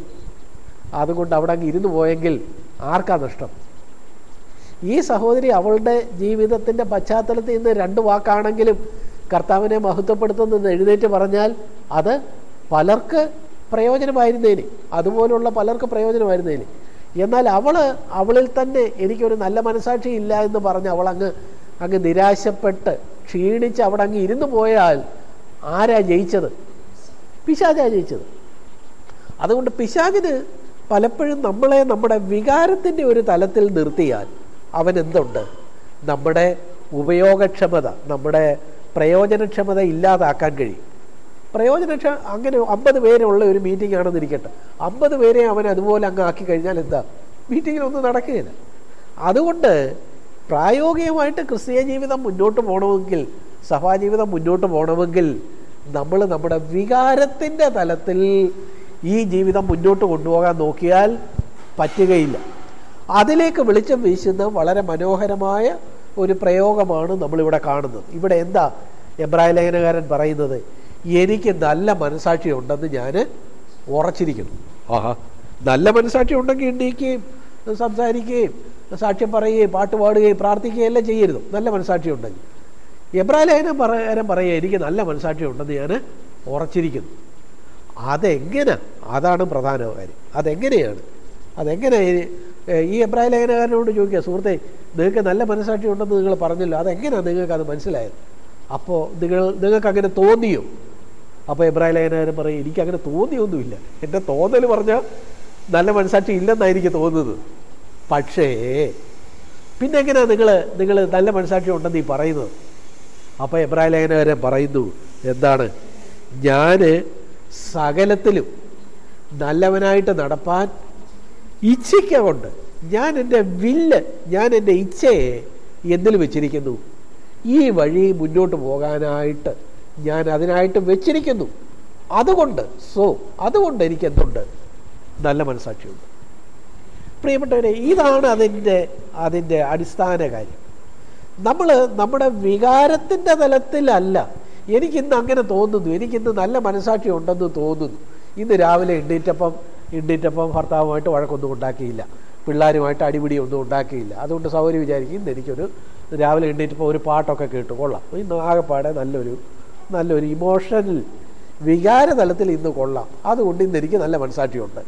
അതുകൊണ്ട് അവിടെ അങ്ങ് ഇരുന്ന് പോയെങ്കിൽ ആർക്കാ നഷ്ടം? ഈ സഹോദരി അവളുടെ ജീവിതത്തിന്റെ പശ്ചാത്തലത്തിൽ നിന്ന് രണ്ട് വാക്കാണെങ്കിലും കർത്താവിനെ മഹത്വപ്പെടുത്തുന്നത് എഴുന്നേറ്റ് പറഞ്ഞാൽ അത് പലർക്ക് പ്രയോജനമായിരുന്നേന്. അതുപോലുള്ള പലർക്ക് പ്രയോജനമായിരുന്നേന്. എന്നാൽ അവൾ അവളിൽ തന്നെ എനിക്കൊരു നല്ല മനസാക്ഷി ഇല്ല എന്ന് പറഞ്ഞ് അവൾ അങ്ങ് അങ്ങ് നിരാശപ്പെട്ട് ക്ഷീണിച്ച് അവിടെ അങ്ങ് ഇരുന്നു പോയാൽ ആരാ ജയിച്ചത്? പിശാചാ ജയിച്ചത്. അതുകൊണ്ട് പിശാചിന് പലപ്പോഴും നമ്മളെ നമ്മുടെ വികാരത്തിന്റെ ഒരു തലത്തിൽ നിർത്തിയാൽ അവൻ എന്തുണ്ട് നമ്മുടെ ഉപയോഗക്ഷമത നമ്മുടെ പ്രയോജനക്ഷമത ഇല്ലാതാക്കാൻ കഴിയും. പ്രയോജനക്ഷ അങ്ങനെ അമ്പത് പേരുള്ള ഒരു മീറ്റിംഗ് ആണെന്ന് ഇരിക്കട്ടെ. അമ്പത് പേരെ അവൻ അതുപോലെ അങ്ങ് ആക്കി കഴിഞ്ഞാൽ എന്താ? മീറ്റിങ്ങിലൊന്നും നടക്കുകയില്ല. അതുകൊണ്ട് പ്രായോഗികമായിട്ട് ക്രിസ്തീയ ജീവിതം മുന്നോട്ട് പോകണമെങ്കിൽ സഭാജീവിതം മുന്നോട്ട് പോകണമെങ്കിൽ നമ്മൾ നമ്മുടെ വികാരത്തിന്റെ തലത്തിൽ ഈ ജീവിതം മുന്നോട്ട് കൊണ്ടുപോകാൻ നോക്കിയാൽ പറ്റുകയില്ല. അതിലേക്ക് വെളിച്ചം വീശുന്ന വളരെ മനോഹരമായ ഒരു പ്രയോഗമാണ് നമ്മളിവിടെ കാണുന്നത്. ഇവിടെ എന്താ എബ്രായ ലേഖനകാരൻ പറയുന്നത്? എനിക്ക് നല്ല മനസാക്ഷി ഉണ്ടെന്ന് ഞാൻ ഉറച്ചിരിക്കുന്നു. ആഹാ. നല്ല മനസാക്ഷി ഉണ്ടെങ്കിൽ എണ്ണീക്കുകയും സംസാരിക്കുകയും സാക്ഷ്യം പറയുകയും പാട്ട് പാടുകയും പ്രാർത്ഥിക്കുകയും എല്ലാം ചെയ്യരുത്. നല്ല മനസാക്ഷി ഉണ്ടെങ്കിൽ. എബ്രായ ലേഖനം പറയാൻ പറയുക എനിക്ക് നല്ല മനസാക്ഷി ഉണ്ടെന്ന് ഞാൻ ഉറച്ചിരിക്കുന്നു. അതെങ്ങനെ? അതാണ് പ്രധാന കാര്യം. അതെങ്ങനെയാണ്? അതെങ്ങനെ ഈ എബ്രാഹിം ലേഖനകാരനോട് ചോദിക്കുക സുഹൃത്തെ നിങ്ങൾക്ക് നല്ല മനസ്സാക്ഷി ഉണ്ടെന്ന് നിങ്ങൾ പറഞ്ഞല്ലോ. അതെങ്ങനെയാണ് നിങ്ങൾക്ക് അത് മനസ്സിലായത്? അപ്പോൾ നിങ്ങൾ നിങ്ങൾക്ക് അങ്ങനെ തോന്നിയോ? അപ്പോൾ എബ്രാഹിം ലേഖനകാരൻ പറയും എനിക്ക് അങ്ങനെ തോന്നിയൊന്നുമില്ല. എന്റെ തോന്നൽ പറഞ്ഞാൽ നല്ല മനസ്സാക്ഷി ഇല്ലെന്നായിരിക്കും തോന്നുന്നത്. പക്ഷേ പിന്നെ എങ്ങനെയാണ് നിങ്ങൾ നിങ്ങൾ നല്ല മനസ്സാക്ഷി ഉണ്ടെന്ന് ഈ പറയുന്നത്? അപ്പോൾ എബ്രാഹിം ലേഖനകാരൻ പറയുന്നു എന്താണ്? ഞാൻ സകലത്തിലും നല്ലവനായിട്ട് നടപ്പാൻ ഇച്ഛിക്കൊണ്ട് ഞാൻ എന്റെ വില്ല് ഞാൻ എന്റെ ഇച്ഛയെ എന്തിൽ വെച്ചിരിക്കുന്നു? ഈ വഴി മുന്നോട്ട് പോകാനായിട്ട് ഞാൻ അതിനായിട്ട് വെച്ചിരിക്കുന്നു. അതുകൊണ്ട് സോ അതുകൊണ്ട് എനിക്ക് എന്തുണ്ട് നല്ല മനസാക്ഷിയുണ്ട് പ്രിയപ്പെട്ടവരെ ഇതാണ് അതിന്റെ അതിന്റെ അടിസ്ഥാന കാര്യം. നമ്മൾ നമ്മുടെ വികാരത്തിന്റെ തലത്തിലല്ല. എനിക്കിന്ന് അങ്ങനെ തോന്നുന്നു. എനിക്കിന്ന് നല്ല മനസാക്ഷി ഉണ്ടെന്ന് തോന്നുന്നു. ഇന്ന് രാവിലെ എണ്ണീറ്റപ്പം എണ്ണീറ്റപ്പം ഭർത്താവുമായിട്ട് വഴക്കൊന്നും ഉണ്ടാക്കിയില്ല. പിള്ളേരുമായിട്ട് അടിപിടി ഒന്നും ഉണ്ടാക്കിയില്ല. അതുകൊണ്ട് സൗകര്യം വിചാരിക്കും എനിക്കൊരു രാവിലെ എണ്ണീറ്റപ്പോൾ ഒരു പാട്ടൊക്കെ കേട്ടു. കൊള്ളാം. ഇന്ന് ആകെപ്പാടെ നല്ലൊരു നല്ലൊരു ഇമോഷണൽ വികാര തലത്തിൽ ഇന്ന് കൊള്ളാം. അതുകൊണ്ട് ഇന്ന് എനിക്ക് നല്ല മനസാക്ഷിയുണ്ട്.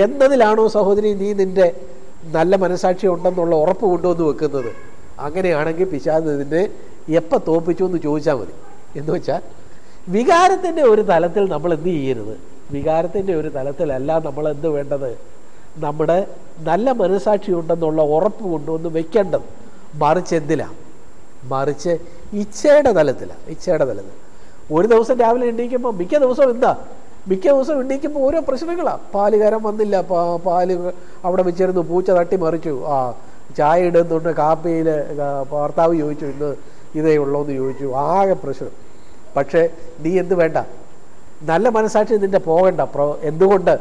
എന്നതിലാണോ സഹോദരി നീ നിന്റെ നല്ല മനസാക്ഷി ഉണ്ടെന്നുള്ള ഉറപ്പ് കൊണ്ടുവന്ന് വെക്കുന്നത്? അങ്ങനെയാണെങ്കിൽ പിശാദ് ഇതിനെ എപ്പോൾ തോപ്പിച്ചു എന്ന് ചോദിച്ചാൽ മതി. എന്ന് വെച്ചാൽ വികാരത്തിന്റെ ഒരു തലത്തിൽ നമ്മൾ എന്ത് ചെയ്യരുത്? വികാരത്തിന്റെ ഒരു തലത്തിലല്ല നമ്മൾ എന്ത് വേണ്ടത്? നമ്മുടെ നല്ല മനസാക്ഷി ഉണ്ടെന്നുള്ള ഉറപ്പ് കൊണ്ടുവന്ന് വെക്കേണ്ടത് മറിച്ച് എന്തിലാണ് മറിച്ച് ഇച്ഛയുടെ തലത്തിലാണ് ഇച്ഛയുടെ തലത്തിൽ ഒരു ദിവസം രാവിലെ എണ്ണീക്കുമ്പോൾ മിക്ക ദിവസവും എന്താ? മിക്ക ദിവസവും എണ്ണീക്കുമ്പോൾ ഓരോ പ്രശ്നങ്ങളാണ് പാലുകാരൻ വന്നില്ല പാൽ അവിടെ വെച്ചിരുന്നു പൂച്ച തട്ടി മറിച്ചു. ആ ചായ ഇടുന്നുണ്ട് കാപ്പിയിൽ ഭർത്താവ് ചോദിച്ചു ഇന്ന് ഇതേ ഉള്ളൂ എന്ന് ചോദിച്ചു. ആകെ പ്രശ്നം. പക്ഷേ നീ എന്ത് വേണ്ട? നല്ല മനസ്സാക്ഷി നിന്റെ പോകണ്ട. പ്രോ എന്തുകൊണ്ട്?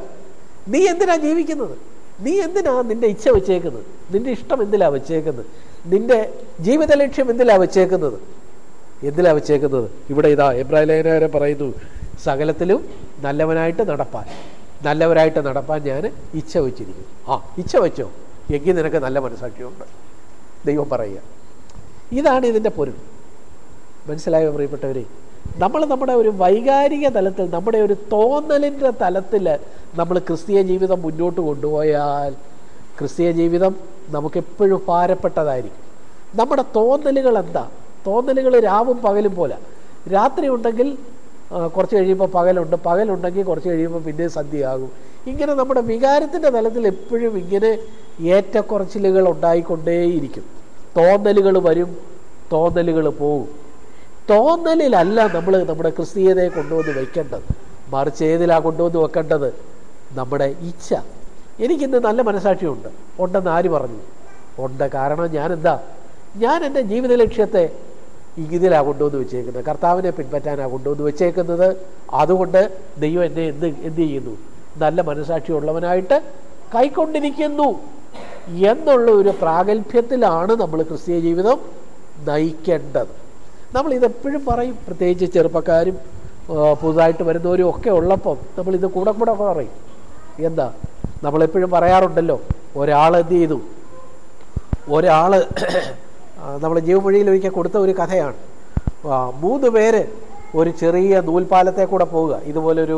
നീ എന്തിനാ ജീവിക്കുന്നത്? നീ എന്തിനാ നിന്റെ ഇച്ഛ വെച്ചേക്കുന്നത്? നിന്റെ ഇഷ്ടം എന്തിലാ വെച്ചേക്കുന്നത്? നിന്റെ ജീവിത ലക്ഷ്യം എന്തിലാ വെച്ചേക്കുന്നത്? എന്തിലാ വെച്ചേക്കുന്നത്? ഇവിടെ ഇതാ എബ്രാഹിം ലേഖനകാരൻ പറയുന്നു സകലത്തിലും നല്ലവനായിട്ട് നടപ്പാൻ. നല്ലവരായിട്ട് നടപ്പാൻ ഞാൻ ഇച്ഛ വെച്ചിരിക്കുന്നു. ആ ഇച്ഛ വെച്ചോ? എങ്കിൽ നിനക്ക് നല്ല മനസ്സാക്ഷിയുണ്ട്. ദൈവം പറയുക. ഇതാണ് ഇതിന്റെ പൊരുൾ. മനസ്സിലായോ പ്രിയപ്പെട്ടവരെ? നമ്മൾ നമ്മുടെ ഒരു വൈകാരിക തലത്തിൽ നമ്മുടെ ഒരു തോന്നലിന്റെ തലത്തിൽ നമ്മൾ ക്രിസ്തീയ ജീവിതം മുന്നോട്ട് കൊണ്ടുപോയാൽ ക്രിസ്തീയ ജീവിതം നമുക്കെപ്പോഴും ഭാരപ്പെട്ടതായിരിക്കും. നമ്മുടെ തോന്നലുകൾ എന്താ? തോന്നലുകൾ രാവും പകലും പോലെ. രാത്രി ഉണ്ടെങ്കിൽ കുറച്ച് കഴിയുമ്പോൾ പകലുണ്ട് പകലുണ്ടെങ്കിൽ കുറച്ച് കഴിയുമ്പോൾ പിന്നെ സന്ധ്യയാകും. ഇങ്ങനെ നമ്മുടെ വികാരത്തിന്റെ തലത്തിൽ എപ്പോഴും ഇങ്ങനെ ഏറ്റക്കുറച്ചിലുകൾ ഉണ്ടായിക്കൊണ്ടേയിരിക്കും. തോന്നലുകൾ വരും തോന്നലുകൾ പോകും തോന്നലിലല്ല നമ്മൾ നമ്മുടെ ക്രിസ്തീയതയെ കൊണ്ടുവന്ന് വയ്ക്കേണ്ടത് മറിച്ച് ഏതിലാണ് കൊണ്ടുവന്ന് വെക്കേണ്ടത്? നമ്മുടെ ഇച്ഛ. എനിക്കിന്ന് നല്ല മനസാക്ഷിയുണ്ട് ഉണ്ടെന്ന് ആര് പറഞ്ഞു? ഉണ്ട് കാരണം ഞാനെന്താ? ഞാൻ എന്റെ ജീവിത ലക്ഷ്യത്തെ ഇതിലാണ് കൊണ്ടുവന്ന് വെച്ചേക്കുന്നത്. കർത്താവിനെ പിൻപറ്റാനാണ് കൊണ്ടുവന്ന് വെച്ചേക്കുന്നത്. അതുകൊണ്ട് ദൈവം എന്നെ എന്ത് എന്ത് ചെയ്യുന്നു? നല്ല മനസാക്ഷി ഉള്ളവനായിട്ട് കൈക്കൊണ്ടിരിക്കുന്നു. എന്നുള്ള ഒരു പ്രാഗൽഭ്യത്തിലാണ് നമ്മൾ ക്രിസ്തീയ ജീവിതം നയിക്കേണ്ടത്. നമ്മൾ ഇതെപ്പോഴും പറയും. പ്രത്യേകിച്ച് ചെറുപ്പക്കാരും പുതുതായിട്ട് വരുന്നവരും ഒക്കെ ഉള്ളപ്പം നമ്മൾ ഇത് കൂടെ കൂടെ പറയും. എന്താ? നമ്മളെപ്പോഴും പറയാറുണ്ടല്ലോ ഒരാൾ എന്ത് ചെയ്തു? ഒരാൾ നമ്മൾ ജീവമൊഴിയിൽ ഒരിക്കൽ കൊടുത്ത ഒരു കഥയാണ്. മൂന്ന് പേര് ഒരു ചെറിയ നൂൽപാലത്തെ കൂടെ പോവുക. ഇതുപോലൊരു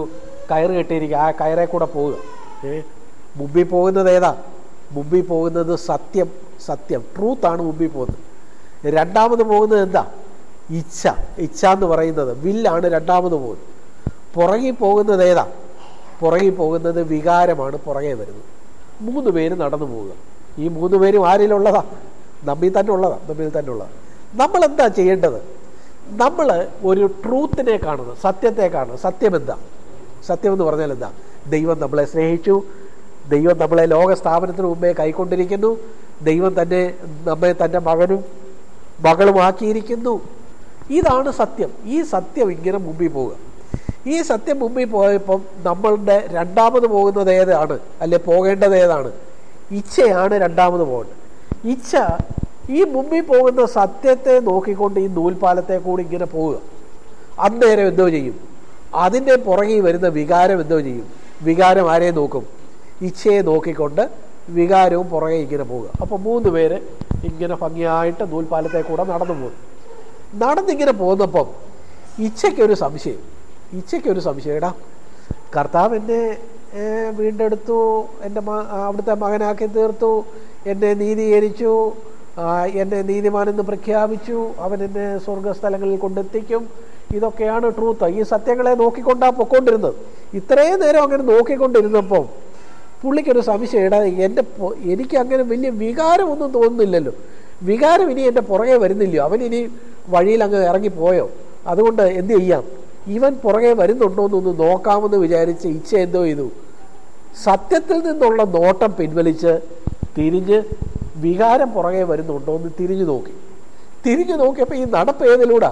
കയറ് കെട്ടിയിരിക്കുക ആ കയറെ കൂടെ പോവുക. ഏ? മുമ്പിൽ പോകുന്നത് ഏതാ? മുമ്പിൽ പോകുന്നത് സത്യം സത്യം. ട്രൂത്താണ് മുമ്പിൽ പോകുന്നത്. രണ്ടാമത് പോകുന്നത് എന്താ? ഇച്ഛ. ഇച്ഛ എന്ന് പറയുന്നത് വില്ലാണ് രണ്ടാമത് പോകുന്നത് പുറകിൽ പോകുന്നത് ഏതാ? പുറകിൽ പോകുന്നത് വികാരമാണ് പുറകെ വരുന്നത്. മൂന്ന് പേര് നടന്നു പോവുക. ഈ മൂന്ന് പേരും ആരിലുള്ളതാ? നമ്മിൽ തന്നെ ഉള്ളതാ. നമ്മിൽ തന്നെ ഉള്ളതാ. നമ്മൾ എന്താ ചെയ്യേണ്ടത്? നമ്മൾ ഒരു ട്രൂത്തിനെ കാണുന്നു. സത്യത്തെ കാണുന്നു. സത്യം എന്ന് പറഞ്ഞാൽ എന്താ? ദൈവം നമ്മളെ സ്നേഹിച്ചു. ദൈവം നമ്മളെ ലോക സ്ഥാപനത്തിന് മുമ്പേ കൈക്കൊണ്ടിരിക്കുന്നു. ദൈവം തന്നെ നമ്മെ തന്റെ മകനും മകളുമാക്കിയിരിക്കുന്നു. ഇതാണ് സത്യം. ഈ സത്യം ഇങ്ങനെ മുമ്പിൽ പോവുക. ഈ സത്യം മുമ്പിൽ പോയപ്പം നമ്മളുടെ രണ്ടാമത് പോകുന്നത് ഏതാണ്? അല്ലെ പോകേണ്ടത് ഏതാണ്? ഇച്ഛയാണ് രണ്ടാമത് പോകേണ്ടത്. ഇച്ഛ ഈ മുമ്പിൽ പോകുന്ന സത്യത്തെ നോക്കിക്കൊണ്ട് ഈ നൂൽപാലത്തെ കൂടി ഇങ്ങനെ പോവുക. അന്നേരം എന്തോ ചെയ്യും? അതിന്റെ പുറകിൽ വരുന്ന വികാരം എന്തോ ചെയ്യും? വികാരം ആരെ നോക്കും? ഇച്ഛയെ നോക്കിക്കൊണ്ട് വികാരവും പുറകെ ഇങ്ങനെ പോവുക. അപ്പോൾ മൂന്ന് പേര് ഇങ്ങനെ ഭംഗിയായിട്ട് നൂൽപാലത്തെ കൂടെ നടന്നു പോകും. നടന്നിങ്ങനെ പോകുന്നപ്പം ഇച്ഛയ്ക്കൊരു സംശയം. ഇച്ഛയ്ക്കൊരു സംശയം. എടാ കർത്താവ് എന്നെ വീണ്ടെടുത്തു എന്റെ അവിടുത്തെ മകനാക്കി തീർത്തു എന്നെ നീതീകരിച്ചു എന്നെ നീതിമാനെന്ന് പ്രഖ്യാപിച്ചു അവൻ എന്നെ സ്വർഗസ്ഥലങ്ങളിൽ കൊണ്ടെത്തിക്കും. ഇതൊക്കെയാണ് ട്രൂത്ത് ഈ സത്യങ്ങളെ നോക്കിക്കൊണ്ടാണ് പൊക്കോണ്ടിരുന്നത്. ഇത്രയും നേരം അങ്ങനെ നോക്കിക്കൊണ്ടിരുന്നപ്പം പുള്ളിക്കൊരു സംശയം. ഇടാ എന്റെ എനിക്ക് അങ്ങനെ വലിയ വികാരമൊന്നും തോന്നുന്നില്ലല്ലോ. വികാരം ഇനി എന്റെ പുറകെ വരുന്നില്ലയോ? അവനിനി വഴിയിൽ അങ്ങ് ഇറങ്ങിപ്പോയോ? അതുകൊണ്ട് എന്ത് ചെയ്യാം? ഇവൻ പുറകെ വരുന്നുണ്ടോ എന്നൊന്ന് നോക്കാമെന്ന് വിചാരിച്ച് ഇച്ഛ എന്തോ ചെയ്തു. സത്യത്തിൽ നിന്നുള്ള നോട്ടം പിൻവലിച്ച് തിരിഞ്ഞ് വികാരം പുറകെ വരുന്നുണ്ടോ എന്ന് തിരിഞ്ഞു നോക്കി. തിരിഞ്ഞു നോക്കിയപ്പോൾ ഈ നടപ്പ് ഏതിലൂടാ?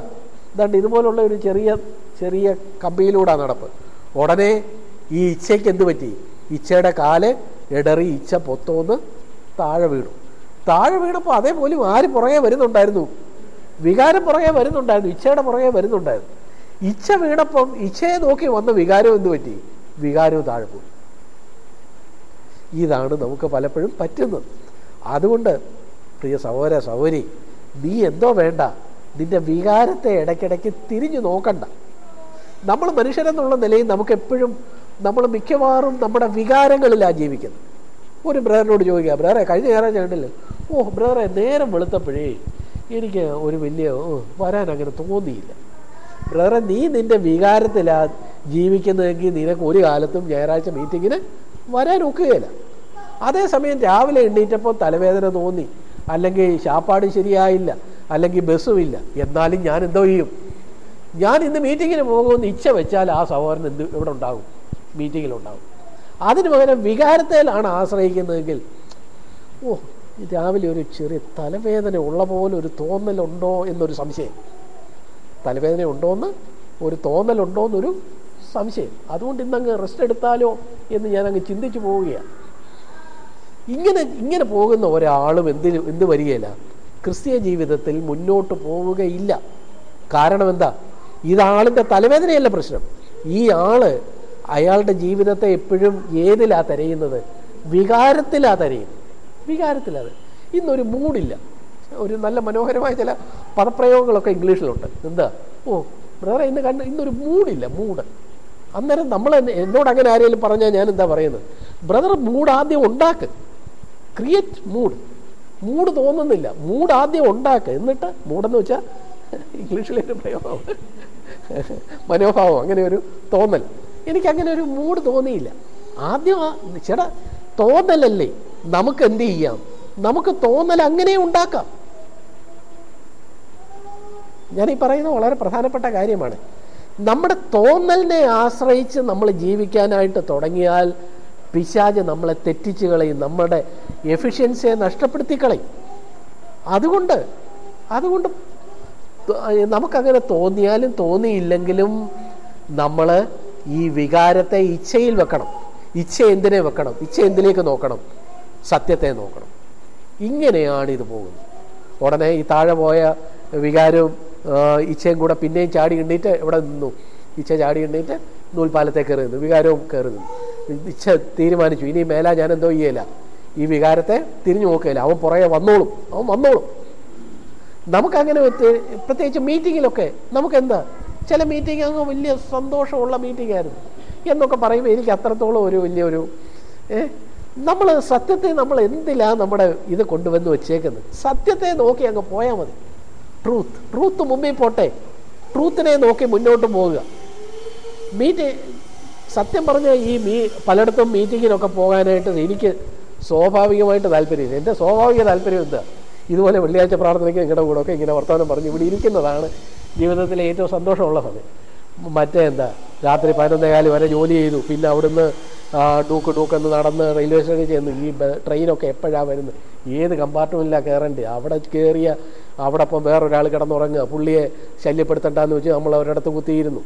ഇതാണ്ട് ഇതുപോലുള്ള ഒരു ചെറിയ ചെറിയ കമ്പിയിലൂടാ നടപ്പ്. ഉടനെ ഈ ഇച്ഛയ്ക്ക് എന്ത് പറ്റി? ഇച്ഛയുടെ കാൽ ഇടറി ഇച്ഛ പൊത്തോന്ന് താഴെ വീണു. താഴെ വീണപ്പോൾ അതേപോലും ആര് പുറകെ വരുന്നുണ്ടായിരുന്നു? വികാരം പുറകെ വരുന്നുണ്ടായിരുന്നു ഇച്ഛയുടെ പുറകെ വരുന്നുണ്ടായിരുന്നു. ഇച്ഛ വീണപ്പം ഇച്ഛയെ നോക്കി വന്ന വികാരം എന്ത് പറ്റി? വികാരവും പോയി. ഇതാണ് നമുക്ക് പലപ്പോഴും പറ്റുന്നത്. അതുകൊണ്ട് പ്രിയ സഹോദര സഹോരി നീ എന്തോ വേണ്ട. നിന്റെ വികാരത്തെ ഇടയ്ക്കിടയ്ക്ക് തിരിഞ്ഞു നോക്കണ്ട. നമ്മൾ മനുഷ്യരെന്നുള്ള നിലയിൽ നമുക്ക് എപ്പോഴും നമ്മൾ മിക്കവാറും നമ്മുടെ വികാരങ്ങളിലാണ് ജീവിക്കുന്നത്. ഒരു ബ്രദറിനോട് ചോദിക്കുക ബ്രദറെ കഴിഞ്ഞ ഞായറാഴ്ച കണ്ടില്ലേ? ഓ ബ്രദറെ നേരം വെളുത്തപ്പോഴേ എനിക്ക് ഒരു വലിയ വരാൻ അങ്ങനെ തോന്നിയില്ല. ബ്രദറെ നീ നിന്റെ വികാരത്തിലാ ജീവിക്കുന്നതെങ്കിൽ നിനക്ക് ഒരു കാലത്തും ഞായറാഴ്ച മീറ്റിങ്ങിന് വരാൻ ഒക്കുകയില്ല. അതേസമയം രാവിലെ എണ്ണീറ്റപ്പോൾ തലവേദന തോന്നി. അല്ലെങ്കിൽ ശാപ്പാട് ശരിയായില്ല. അല്ലെങ്കിൽ ബസ്സുമില്ല എന്നാലും ഞാൻ എന്തോ ചെയ്യും. ഞാൻ ഇന്ന് മീറ്റിങ്ങിന് പോകുമെന്ന് ഇച്ഛ വെച്ചാൽ ആ സഹോദരൻ എന്ത് ഇവിടെ ഉണ്ടാകും മീറ്റിങ്ങിലുണ്ടാകും അതിന് പകരം വികാരത്തിലാണ് ആശ്രയിക്കുന്നതെങ്കിൽ ഓ രാവിലെ ഒരു ചെറിയ തലവേദന ഉള്ള പോലെ ഒരു തോന്നലുണ്ടോ എന്നൊരു സംശയം. തലവേദന ഉണ്ടോയെന്ന് ഒരു തോന്നലുണ്ടോ എന്നൊരു സംശയം. അതുകൊണ്ട് ഇന്നങ്ങ് റെസ്റ്റ് എടുത്താലോ എന്ന് ഞാൻ അങ്ങ് ചിന്തിച്ചു പോവുകയാണ്. ഇങ്ങനെ ഇങ്ങനെ പോകുന്ന ഒരാളും എന്തിന് എന്ത് വരികയില്ല. ക്രിസ്തീയ ജീവിതത്തിൽ മുന്നോട്ട് പോവുകയില്ല. കാരണം എന്താ? ഇതാളിന്റെ തലവേദനയല്ല പ്രശ്നം. ഈ ആൾ അയാളുടെ ജീവിതത്തെ എപ്പോഴും ഏതിലാ തരയുന്നത്? വികാരത്തിലാ തിരയുന്നത്. വികാരത്തിലാണ് ഇന്നൊരു മൂഡില്ല ഒരു നല്ല മനോഹരമായ ചില പദപ്രയോഗങ്ങളൊക്കെ ഇംഗ്ലീഷിലുണ്ട്. എന്താ? ഓ ബ്രദറെ ഇന്ന് കണ്ട് ഇന്നൊരു മൂഡില്ല മൂഡ് അന്നേരം നമ്മൾ എന്നോട് അങ്ങനെ ആരെങ്കിലും പറഞ്ഞാൽ ഞാൻ എന്താ പറയുന്നത്? ബ്രദർ മൂഡ് ആദ്യം ഉണ്ടാക്ക്. ക്രിയേറ്റ് മൂഡ് മൂഡ് തോന്നുന്നില്ല. മൂഡ് ആദ്യം ഉണ്ടാക്ക്. എന്നിട്ട് മൂടെന്ന് വെച്ചാൽ ഇംഗ്ലീഷിലെ ഒരു പ്രയോഗം. മനോഭാവം അങ്ങനെ ഒരു തോന്നൽ. എനിക്കങ്ങനെ ഒരു മൂഡ് തോന്നിയില്ല. ആദ്യം ചേട്ടാ തോന്നലല്ലേ? നമുക്ക് എന്ത് ചെയ്യാം നമുക്ക് തോന്നൽ അങ്ങനെ ഉണ്ടാക്കാം. ഞാൻ ഈ പറയുന്നത് വളരെ പ്രധാനപ്പെട്ട കാര്യമാണ്. നമ്മുടെ തോന്നലിനെ ആശ്രയിച്ച് നമ്മൾ ജീവിക്കാനായിട്ട് തുടങ്ങിയാൽ പിശാജ് നമ്മളെ തെറ്റിച്ച് കളയും നമ്മുടെ എഫിഷ്യൻസിയെ നഷ്ടപ്പെടുത്തി കളയും. അതുകൊണ്ട് അതുകൊണ്ട് നമുക്കങ്ങനെ തോന്നിയാലും തോന്നിയില്ലെങ്കിലും നമ്മൾ ഈ വികാരത്തെ ഇച്ഛയിൽ വെക്കണം. ഇച്ഛ എന്തിനെ വെക്കണം? ഇച്ഛ എന്തിലേക്ക് നോക്കണം? സത്യത്തെ നോക്കണം. ഇങ്ങനെയാണ് ഇത് പോകുന്നത്. ഉടനെ ഈ താഴെ പോയ വികാരവും ഇച്ഛയും കൂടെ പിന്നെയും ചാടി എണ്ണീറ്റ് ഇവിടെ നിന്നു. ഇച്ഛ ചാടി എണ്ണീറ്റ് നൂൽപ്പാലത്തെ കയറി നിന്നു. വികാരവും കയറി നിന്നു. ഇച്ഛ തീരുമാനിച്ചു. ഇനി മേലാ ഞാൻ എന്തോ ചെയ്യല. ഈ വികാരത്തെ തിരിഞ്ഞു നോക്കുകയില്ല. അവൻ പുറകെ വന്നോളും. അവൻ വന്നോളും. നമുക്കങ്ങനെ പ്രത്യേകിച്ച് മീറ്റിങ്ങിലൊക്കെ നമുക്കെന്താ? ചില മീറ്റിംഗ് അങ്ങ് വലിയ സന്തോഷമുള്ള മീറ്റിംഗ് ആയിരുന്നു എന്നൊക്കെ പറയുമ്പോൾ എനിക്ക് അത്രത്തോളം ഒരു വലിയൊരു ഏ നമ്മൾ സത്യത്തെ നമ്മൾ എന്തിലാ നമ്മുടെ ഇത് കൊണ്ടുവന്ന് വെച്ചേക്കുന്നത്? സത്യത്തെ നോക്കി അങ്ങ് പോയാൽ മതി. ട്രൂത്ത് ട്രൂത്ത് മുമ്പിൽ പോട്ടെ. ട്രൂത്തിനെ നോക്കി മുന്നോട്ട് പോവുക. മീറ്റ് സത്യം പറഞ്ഞ ഈ മീ പലയിടത്തും മീറ്റിങ്ങിനൊക്കെ പോകാനായിട്ട് എനിക്ക് സ്വാഭാവികമായിട്ട് താല്പര്യമില്ല. എന്റെ സ്വാഭാവിക താല്പര്യം എന്താ? ഇതുപോലെ വെള്ളിയാഴ്ച പ്രാർത്ഥനയ്ക്ക് നിങ്ങളുടെ കൂടെ ഒക്കെ ഇങ്ങനെ വർത്തമാനം പറഞ്ഞ് ഇവിടെ ഇരിക്കുന്നതാണ് ജീവിതത്തിലെ ഏറ്റവും സന്തോഷമുള്ള സമയം. മറ്റേ എന്താ? രാത്രി പതിനൊന്നേകാൽ വരെ ജോലി ചെയ്തു. പിന്നെ അവിടുന്ന് ആ, ഡൂക്ക് എന്ന് നടന്ന് റെയിൽവേ സ്റ്റേഷനിൽ ചെന്ന് ഈ ട്രെയിനൊക്കെ എപ്പോഴാണ് വരുന്നത്? ഏത് കമ്പാർട്ട്മെന്റിലാണ് കയറേണ്ടത് അവിടെ കയറിയ അവിടെ ഇപ്പം വേറൊരാൾ കിടന്നുറങ്ങുക. പുള്ളിയെ ശല്യപ്പെടുത്തണ്ടെന്ന് വെച്ച് നമ്മൾ അവരടുത്ത് കുത്തിയിരുന്നു.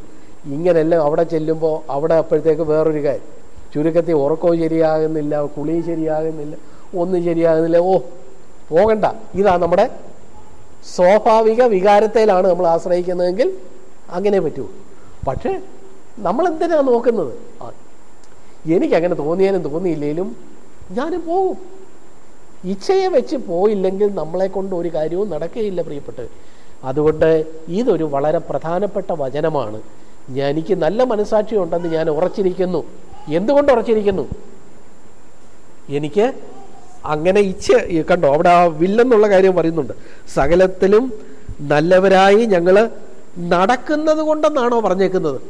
ഇങ്ങനെല്ലാം അവിടെ ചെല്ലുമ്പോൾ അവിടെ അപ്പോഴത്തേക്ക് വേറൊരു കാര്യം. ചുരുക്കത്തിൽ ഉറക്കവും ശരിയാകുന്നില്ല കുളിയും ശരിയാകുന്നില്ല ഒന്നും ശരിയാകുന്നില്ല. ഓ പോകണ്ട. ഇതാ നമ്മുടെ സ്വാഭാവിക വികാരത്തിലാണ് നമ്മൾ ആശ്രയിക്കുന്നതെങ്കിൽ അങ്ങനെ പറ്റൂ. പക്ഷേ നമ്മൾ എന്തിനാണ് നോക്കുന്നത്? എനിക്കങ്ങനെ തോന്നിയാലും തോന്നിയില്ലെങ്കിലും ഞാനും പോകും ഇച്ഛയെ വെച്ച് പോയില്ലെങ്കിൽ നമ്മളെ കൊണ്ട് ഒരു കാര്യവും നടക്കുകയില്ല പ്രിയപ്പെട്ട്. അതുകൊണ്ട് ഇതൊരു വളരെ പ്രധാനപ്പെട്ട വചനമാണ്. ഞാൻ എനിക്ക് നല്ല മനസാക്ഷി ഉണ്ടെന്ന് ഞാൻ ഉറച്ചിരിക്കുന്നു. എന്തുകൊണ്ട് ഉറച്ചിരിക്കുന്നു? എനിക്ക് അങ്ങനെ ഇച്ഛ കണ്ടോ അവിടെ ആ വില്ലെന്നുള്ള കാര്യം പറയുന്നുണ്ട്. സകലത്തിലും നല്ലവരായി ഞങ്ങൾ നടക്കുന്നത് കൊണ്ടെന്നാണോ പറഞ്ഞേക്കുന്നത്.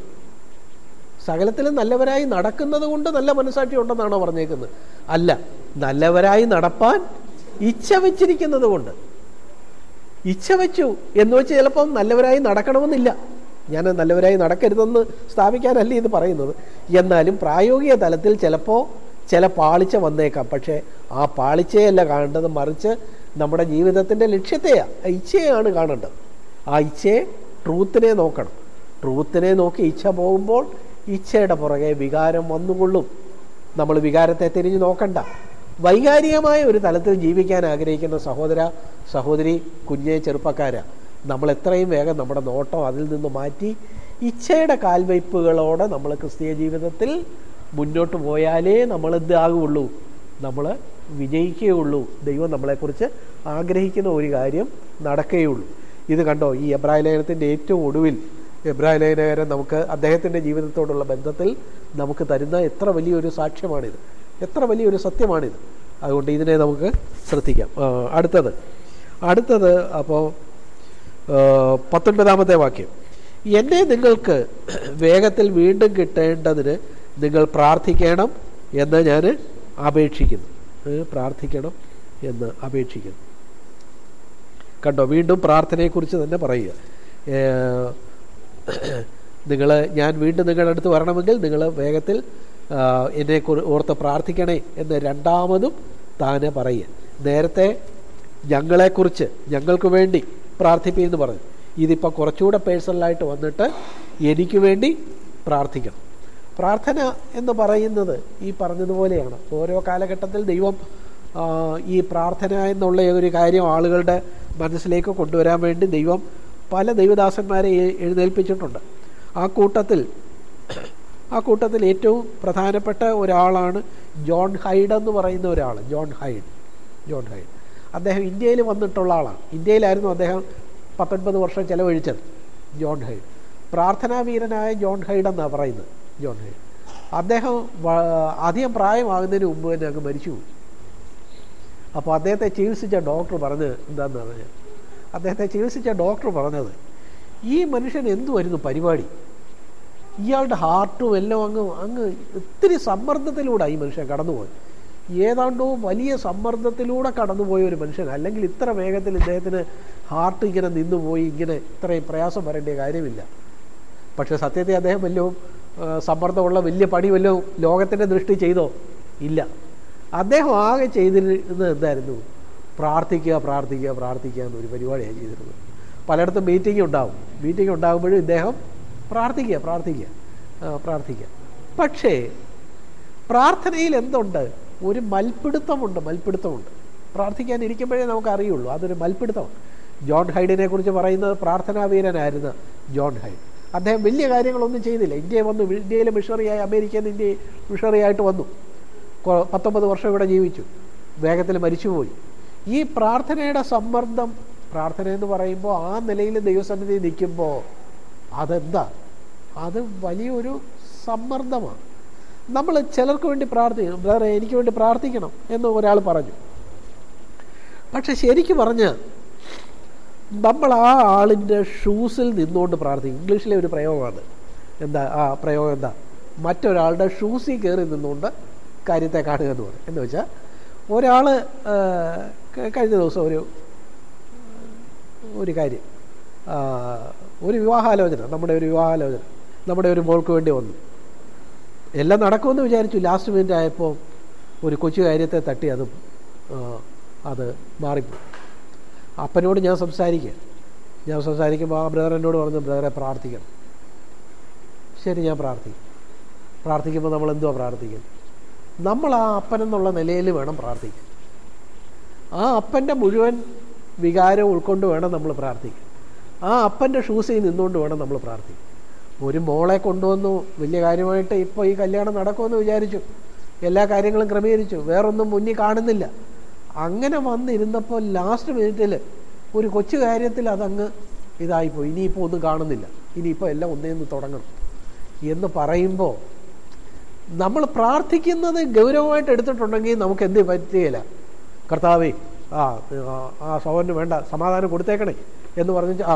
സകലത്തിലും നല്ലവരായി നടക്കുന്നത് കൊണ്ട് നല്ല മനസാക്ഷി ഉണ്ടെന്നാണോ പറഞ്ഞേക്കുന്നത്? അല്ല നല്ലവരായി നടപ്പാൻ ഇച്ഛ വെച്ചിരിക്കുന്നത് കൊണ്ട്. ഇച്ഛ വെച്ചു എന്ന് വെച്ച് ചിലപ്പം നല്ലവരായി നടക്കണമെന്നില്ല. ഞാൻ നല്ലവരായി നടക്കരുതെന്ന് സ്ഥാപിക്കാനല്ല ഇത് പറയുന്നത്. എന്നാലും പ്രായോഗിക തലത്തിൽ ചിലപ്പോൾ ചില പാളിച്ച വന്നേക്കാം. പക്ഷേ ആ പാളിച്ചയല്ല കാണേണ്ടത് മറിച്ച് നമ്മുടെ ജീവിതത്തിന്റെ ലക്ഷ്യത്തെയാണ് ഇച്ഛയാണ് കാണേണ്ടത്. ആ ഇച്ഛയെ ട്രൂത്തിനെ നോക്കണം. ട്രൂത്തിനെ നോക്കി ഇച്ഛ പോകുമ്പോൾ ഇച്ഛയുടെ പുറകെ വികാരം വന്നുകൊള്ളും. നമ്മൾ വികാരത്തെ തിരിഞ്ഞു നോക്കണ്ട. വൈകാരികമായ ഒരു തലത്തിൽ ജീവിക്കാൻ ആഗ്രഹിക്കുന്ന സഹോദര സഹോദരി കുഞ്ഞെ ചെറുപ്പക്കാര നമ്മൾ എത്രയും വേഗം നമ്മുടെ നോട്ടം അതിൽ നിന്ന് മാറ്റി ഇച്ഛയുടെ കാൽവയ്പ്പുകളോടെ നമ്മൾ ക്രിസ്തീയ ജീവിതത്തിൽ മുന്നോട്ട് പോയാലേ നമ്മൾ എന്താകുള്ളൂ നമ്മൾ വിജയിക്കുകയുള്ളൂ. ദൈവം നമ്മളെക്കുറിച്ച് ആഗ്രഹിക്കുന്ന ഒരു കാര്യം നടക്കുകയുള്ളൂ. ഇത് കണ്ടോ? ഈ എബ്രായ ലേഖനത്തിന്റെ ഏറ്റവും ഒടുവിൽ എബ്രായ ലേഖനകാരൻ നമുക്ക് അദ്ദേഹത്തിന്റെ ജീവിതത്തോടുള്ള ബന്ധത്തിൽ നമുക്ക് തരുന്ന എത്ര വലിയൊരു സാക്ഷ്യമാണിത്. എത്ര വലിയൊരു സത്യമാണിത്. അതുകൊണ്ട് ഇതിനെ നമുക്ക് ശ്രദ്ധിക്കാം. അടുത്തത്. അടുത്തത് അപ്പോൾ പത്തൊൻപതാമത്തെ വാക്യം. എന്നെ നിങ്ങൾക്ക് വേഗത്തിൽ വീണ്ടും കിട്ടേണ്ടതിന് നിങ്ങൾ പ്രാർത്ഥിക്കണം എന്ന് ഞാൻ അപേക്ഷിക്കുന്നു. പ്രാർത്ഥിക്കണം എന്ന് അപേക്ഷിക്കുന്നു. കണ്ടോ വീണ്ടും പ്രാർത്ഥനയെക്കുറിച്ച് തന്നെ പറയുക. നിങ്ങൾ ഞാൻ വീണ്ടും നിങ്ങളുടെ അടുത്ത് വരണമെങ്കിൽ നിങ്ങൾ വേഗത്തിൽ എന്നെ ഓർത്ത് പ്രാർത്ഥിക്കണേ എന്ന് രണ്ടാമതും താനെ പറയുക. നേരത്തെ ഞങ്ങളെക്കുറിച്ച് ഞങ്ങൾക്ക് വേണ്ടി പ്രാർത്ഥിപ്പിക്കുന്നു പറഞ്ഞു. ഇതിപ്പോൾ കുറച്ചുകൂടെ പേഴ്സണലായിട്ട് വന്നിട്ട് എനിക്ക് വേണ്ടി പ്രാർത്ഥിക്കണം. പ്രാർത്ഥന എന്ന് പറയുന്നത് ഈ പറഞ്ഞതുപോലെയാണ്. ഓരോ കാലഘട്ടത്തിൽ ദൈവം ഈ പ്രാർത്ഥന എന്നുള്ള ഒരു കാര്യം ആളുകളുടെ മനസ്സിലേക്ക് കൊണ്ടുവരാൻ വേണ്ടി ദൈവം പല ദൈവദാസന്മാരെ എഴുന്നേൽപ്പിച്ചിട്ടുണ്ട്. ആ കൂട്ടത്തിൽ ആ കൂട്ടത്തിൽ ഏറ്റവും പ്രധാനപ്പെട്ട ഒരാളാണ് ജോൺ ഹൈഡ് എന്ന് പറയുന്ന ഒരാൾ ജോൺ ഹൈഡ്. John Hyde. അദ്ദേഹം ഇന്ത്യയിൽ വന്നിട്ടുള്ള ആളാണ്. ഇന്ത്യയിലായിരുന്നു അദ്ദേഹം പത്തൊൻപത് വർഷം ചിലവഴിച്ചത്. John Hyde. പ്രാർത്ഥനാവീരനായ ജോൺ ഹൈഡ് എന്നാണ് പറയുന്നത്. John Hyde. അദ്ദേഹം അധികം പ്രായമാകുന്നതിന് മുമ്പ് തന്നെ അങ്ങ് മരിച്ചു അപ്പോൾ അദ്ദേഹത്തെ ചികിത്സിച്ച ഡോക്ടർ പറഞ്ഞ് എന്താണെന്ന് പറഞ്ഞാൽ അദ്ദേഹത്തെ ചികിത്സിച്ച ഡോക്ടർ പറഞ്ഞത് ഈ മനുഷ്യൻ എന്തുമായിരുന്നു പരിപാടി? ഇയാളുടെ ഹാർട്ടും എല്ലാം അങ്ങ് അങ്ങ് ഒത്തിരി സമ്മർദ്ദത്തിലൂടെ ഈ മനുഷ്യൻ കടന്നുപോയി. ഏതാണ്ടോ വലിയ സമ്മർദ്ദത്തിലൂടെ കടന്നുപോയ ഒരു മനുഷ്യൻ അല്ലെങ്കിൽ ഇത്ര വേഗത്തിൽ ഇദ്ദേഹത്തിന് ഹാർട്ട് ഇങ്ങനെ നിന്നുപോയി ഇങ്ങനെ ഇത്രയും പ്രയാസം വരേണ്ട കാര്യമില്ല. പക്ഷേ സത്യത്തെ അദ്ദേഹം വല്ലതും സമ്മർദ്ദമുള്ള വലിയ പണി വല്ലതും ലോകത്തിന്റെ ദൃഷ്ടി ചെയ്തോ? ഇല്ല. അദ്ദേഹം ആകെ ചെയ്തിരുന്നത് എന്തായിരുന്നു? പ്രാർത്ഥിക്കുക പ്രാർത്ഥിക്കുക പ്രാർത്ഥിക്കുക എന്നൊരു പരിപാടിയാണ് ചെയ്തിരുന്നത്. പലയിടത്തും മീറ്റിംഗ് ഉണ്ടാവും. മീറ്റിംഗ് ഉണ്ടാകുമ്പോഴും ഇദ്ദേഹം പ്രാർത്ഥിക്കുക പ്രാർത്ഥിക്കുക പ്രാർത്ഥിക്കുക. പക്ഷേ പ്രാർത്ഥനയിൽ എന്തുണ്ട്? ഒരു മൽപ്പിടുത്തമുണ്ട് മൽപ്പിടുത്തമുണ്ട് പ്രാർത്ഥിക്കാൻ ഇരിക്കുമ്പോഴേ നമുക്ക് അറിയുള്ളൂ അതൊരു മൽപ്പിടുത്തമാണ് ജോൺ ഹൈഡിനെ കുറിച്ച് പറയുന്നത് പ്രാർത്ഥനാവീരനായിരുന്നു ജോൺ ഹൈഡ്. അദ്ദേഹം വലിയ കാര്യങ്ങളൊന്നും ചെയ്തില്ല. ഇന്ത്യയിൽ വന്നു ഇന്ത്യയിലെ മിഷണറിയായി അമേരിക്കയിൽ ഇന്ത്യ മിഷണറിയായിട്ട് വന്നു. പത്തൊമ്പത് വർഷം ഇവിടെ ജീവിച്ചു. വേഗത്തിൽ മരിച്ചുപോയി. ഈ പ്രാർത്ഥനയുടെ സമ്മർദ്ദം പ്രാർത്ഥന എന്ന് പറയുമ്പോൾ ആ നിലയിൽ ദൈവസന്നിധി നിൽക്കുമ്പോൾ അതെന്താ? അത് വലിയൊരു സമ്മർദ്ദമാണ്. നമ്മൾ ചിലർക്ക് വേണ്ടി പ്രാർത്ഥിക്കണം ബ്രദറെ എനിക്ക് വേണ്ടി പ്രാർത്ഥിക്കണം എന്ന് ഒരാൾ പറഞ്ഞു. പക്ഷെ ശരിക്കും പറഞ്ഞ് നമ്മൾ ആ ആളിന്റെ ഷൂസിൽ നിന്നുകൊണ്ട് പ്രാർത്ഥിക്കും. ഇംഗ്ലീഷിലെ ഒരു പ്രയോഗമാണ്. എന്താ? ആ പ്രയോഗം എന്താ? മറ്റൊരാളുടെ ഷൂസിൽ കയറി നിന്നുകൊണ്ട് കാര്യത്തെ കാണുക എന്ന് പറയും. എന്ന് വെച്ചാൽ ഒരാൾ കഴിഞ്ഞ ദിവസം ഒരു ഒരു കാര്യം. ഒരു വിവാഹാലോചന നമ്മുടെ ഒരു വിവാഹാലോചന നമ്മുടെ ഒരു മോൾക്ക് വേണ്ടി വന്നു. എല്ലാം നടക്കുമെന്ന് വിചാരിച്ചു. ലാസ്റ്റ് മിനിറ്റ് ആയപ്പോൾ ഒരു കൊച്ചു കാര്യത്തെ തട്ടി അതും അത് മാറിപ്പോയി. അപ്പനോട് ഞാൻ സംസാരിക്കുക ഞാൻ സംസാരിക്കുമ്പോൾ ആ ബ്രദർ എന്നോട് പറഞ്ഞു ബ്രദറെ പ്രാർത്ഥിക്കണം. ശരി ഞാൻ പ്രാർത്ഥിക്കും. പ്രാർത്ഥിക്കുമ്പോൾ നമ്മൾ എന്തുവാ പ്രാർത്ഥിക്കുന്നത്? നമ്മൾ ആ അപ്പനെന്നുള്ള നിലയിൽ വേണം പ്രാർത്ഥിക്കാൻ. ആ അപ്പന്റെ മുഴുവൻ വികാരം ഉൾക്കൊണ്ട് വേണം നമ്മൾ പ്രാർത്ഥിക്കാൻ. ആ അപ്പന്റെ ഷൂസിൽ നിന്നുകൊണ്ട് വേണം നമ്മൾ പ്രാർത്ഥിക്കാൻ. ഒരു മോളെ കൊണ്ടുവന്നു വലിയ കാര്യമായിട്ട് ഇപ്പോൾ ഈ കല്യാണം നടക്കുമെന്ന് വിചാരിച്ചു. എല്ലാ കാര്യങ്ങളും ക്രമീകരിച്ചു. വേറൊന്നും മുന്നിൽ കാണുന്നില്ല. അങ്ങനെ വന്നിരുന്നപ്പോൾ ലാസ്റ്റ് മിനിറ്റിൽ ഒരു കൊച്ചു കാര്യത്തിൽ അതങ്ങ് ഇതായിപ്പോയി. ഇനിയിപ്പോൾ ഒന്നും കാണുന്നില്ല. ഇനിയിപ്പോൾ എല്ലാം ഒന്നേന്ന് തുടങ്ങണം എന്ന് പറയുമ്പോൾ നമ്മൾ പ്രാർത്ഥിക്കുന്നത് ഗൗരവമായിട്ട് എടുത്തിട്ടുണ്ടെങ്കിൽ നമുക്ക് എന്ത് പറ്റുകയില്ല കർത്താവേ ആ ആ, സഹോദരന് വേണ്ട സമാധാനം കൊടുത്തേക്കണേ എന്ന് പറഞ്ഞ് ആ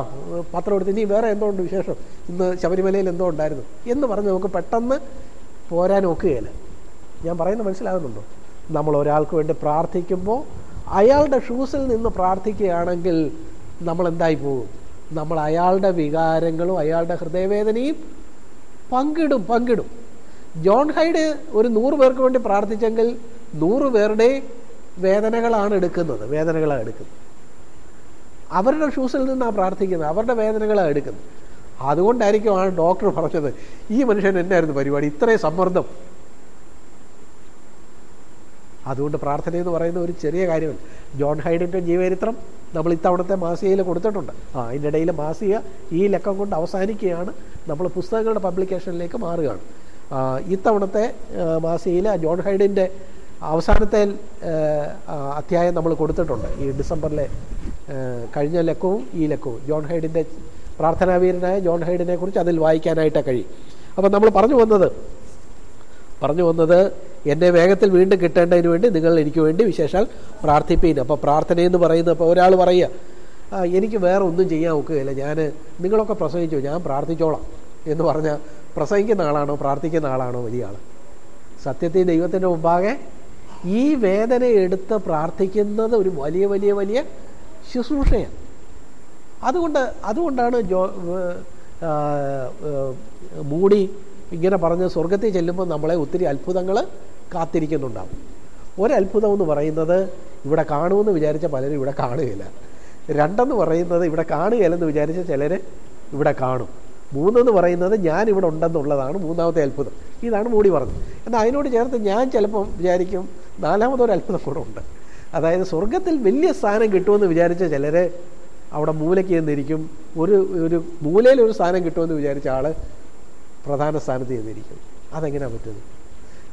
പത്രം എടുത്ത് ഇനി വേറെ എന്തോ ഉണ്ട് വിശേഷം? ഇന്ന് ശബരിമലയിൽ എന്തോ ഉണ്ടായിരുന്നു? എന്ന് പറഞ്ഞ് നമുക്ക് പെട്ടെന്ന് പോരാൻ ഒക്കുകയില്ല. ഞാൻ പറയുന്നത് മനസ്സിലാകുന്നുണ്ടോ? നമ്മൾ ഒരാൾക്ക് വേണ്ടി പ്രാർത്ഥിക്കുമ്പോൾ അയാളുടെ ഷൂസിൽ നിന്ന് പ്രാർത്ഥിക്കുകയാണെങ്കിൽ നമ്മൾ എന്തായി പോകും? നമ്മൾ അയാളുടെ വികാരങ്ങളും അയാളുടെ ഹൃദയവേദനയും പങ്കിടും പങ്കിടും. ജോൺ ഹൈഡ് ഒരു നൂറ് പേർക്ക് വേണ്ടി പ്രാർത്ഥിച്ചെങ്കിൽ നൂറ് പേരുടെ വേദനകളാണ് എടുക്കുന്നത് വേദനകളാണ് എടുക്കുന്നത്. അവരുടെ ഷൂസിൽ നിന്നാണ് പ്രാർത്ഥിക്കുന്നത് അവരുടെ വേദനകളാണ് എടുക്കുന്നത്. അതുകൊണ്ടായിരിക്കും ആ ഡോക്ടർ പറഞ്ഞത് ഈ മനുഷ്യൻ എന്നായിരുന്നു പരിപാടി? ഇത്രയും സമ്മർദ്ദം. അതുകൊണ്ട് പ്രാർത്ഥന എന്ന് പറയുന്ന ഒരു ചെറിയ കാര്യമല്ല. ജോൺ ഹൈഡിന്റെ ജീവചരിത്രം നമ്മൾ ഇത്തവണത്തെ മാസികയിൽ കൊടുത്തിട്ടുണ്ട്. ആ അതിന്റെ ഇടയിൽ മാസിക ഈ ലക്കം കൊണ്ട് അവസാനിക്കുകയാണ്. നമ്മൾ പുസ്തകങ്ങളുടെ പബ്ലിക്കേഷനിലേക്ക് മാറുകയാണ്. ഇത്തവണത്തെ മാസികയിൽ ജോൺ ഹൈഡിന്റെ അവസാനത്തെ അധ്യായം നമ്മൾ കൊടുത്തിട്ടുണ്ട്. ഈ ഡിസംബറിലെ കഴിഞ്ഞ ലക്കവും ഈ ലക്കവും. ജോൺ ഹൈഡിന്റെ പ്രാർത്ഥനാവീരനായ ജോൺ ഹൈഡിനെ കുറിച്ച് അതിൽ വായിക്കാനായിട്ട് കഴിയും അപ്പം നമ്മൾ പറഞ്ഞു വന്നത് പറഞ്ഞു വന്നത് എന്നെ വേഗത്തിൽ വീണ്ടും കിട്ടേണ്ടതിന് വേണ്ടി നിങ്ങൾ എനിക്ക് വേണ്ടി വിശേഷാൽ പ്രാർത്ഥിപ്പീൻ. അപ്പോൾ പ്രാർത്ഥനയെന്ന് പറയുന്നത് അപ്പോൾ ഒരാൾ പറയുക എനിക്ക് വേറെ ഒന്നും ചെയ്യാൻ ഒക്കുകയില്ല. ഞാൻ നിങ്ങളൊക്കെ പ്രസംഗിച്ചു. ഞാൻ പ്രാർത്ഥിച്ചോളാം. എന്ന് പറഞ്ഞാൽ പ്രസംഗിക്കുന്ന ആളാണോ പ്രാർത്ഥിക്കുന്ന ആളാണോ വലിയ ആൾ സത്യത്തിൽ ദൈവത്തിന്റെ മുമ്പാകെ ഈ വേദന എടുത്ത് പ്രാർത്ഥിക്കുന്നത് ഒരു വലിയ വലിയ വലിയ ശുശ്രൂഷയാണ്. അതുകൊണ്ട് അതുകൊണ്ടാണ് ജോ മൂടി ഇങ്ങനെ പറഞ്ഞ് സ്വർഗത്തിൽ ചെല്ലുമ്പോൾ നമ്മളെ ഒത്തിരി അത്ഭുതങ്ങൾ കാത്തിരിക്കുന്നുണ്ടാവും. ഒരത്ഭുതം എന്ന് പറയുന്നത് ഇവിടെ കാണുമെന്ന് വിചാരിച്ച പലരും ഇവിടെ കാണുകയില്ല. രണ്ടെന്ന് പറയുന്നത് ഇവിടെ കാണുകയില്ലെന്ന് വിചാരിച്ച ചിലർ ഇവിടെ കാണും. മൂന്നെന്ന് പറയുന്നത് ഞാൻ ഇവിടെ ഉണ്ടെന്നുള്ളതാണ് മൂന്നാമത്തെ അത്ഭുതം. ഇതാണ് മൂടി പറഞ്ഞത്. എന്നാൽ അതിനോട് ചേർത്ത് ഞാൻ ചിലപ്പം വിചാരിക്കും നാലാമതൊരു അല്പം കൂടെ ഉണ്ട്. അതായത് സ്വർഗത്തിൽ വലിയ സ്ഥാനം കിട്ടുമെന്ന് വിചാരിച്ച ചിലർ അവിടെ മൂലയ്ക്ക് ചെന്നിരിക്കും. ഒരു ഒരു മൂലയിൽ ഒരു സ്ഥാനം കിട്ടുമെന്ന് വിചാരിച്ച ആൾ പ്രധാന സ്ഥാനത്ത് ചെന്നിരിക്കും. അതെങ്ങനെയാണ് പറ്റുന്നത്?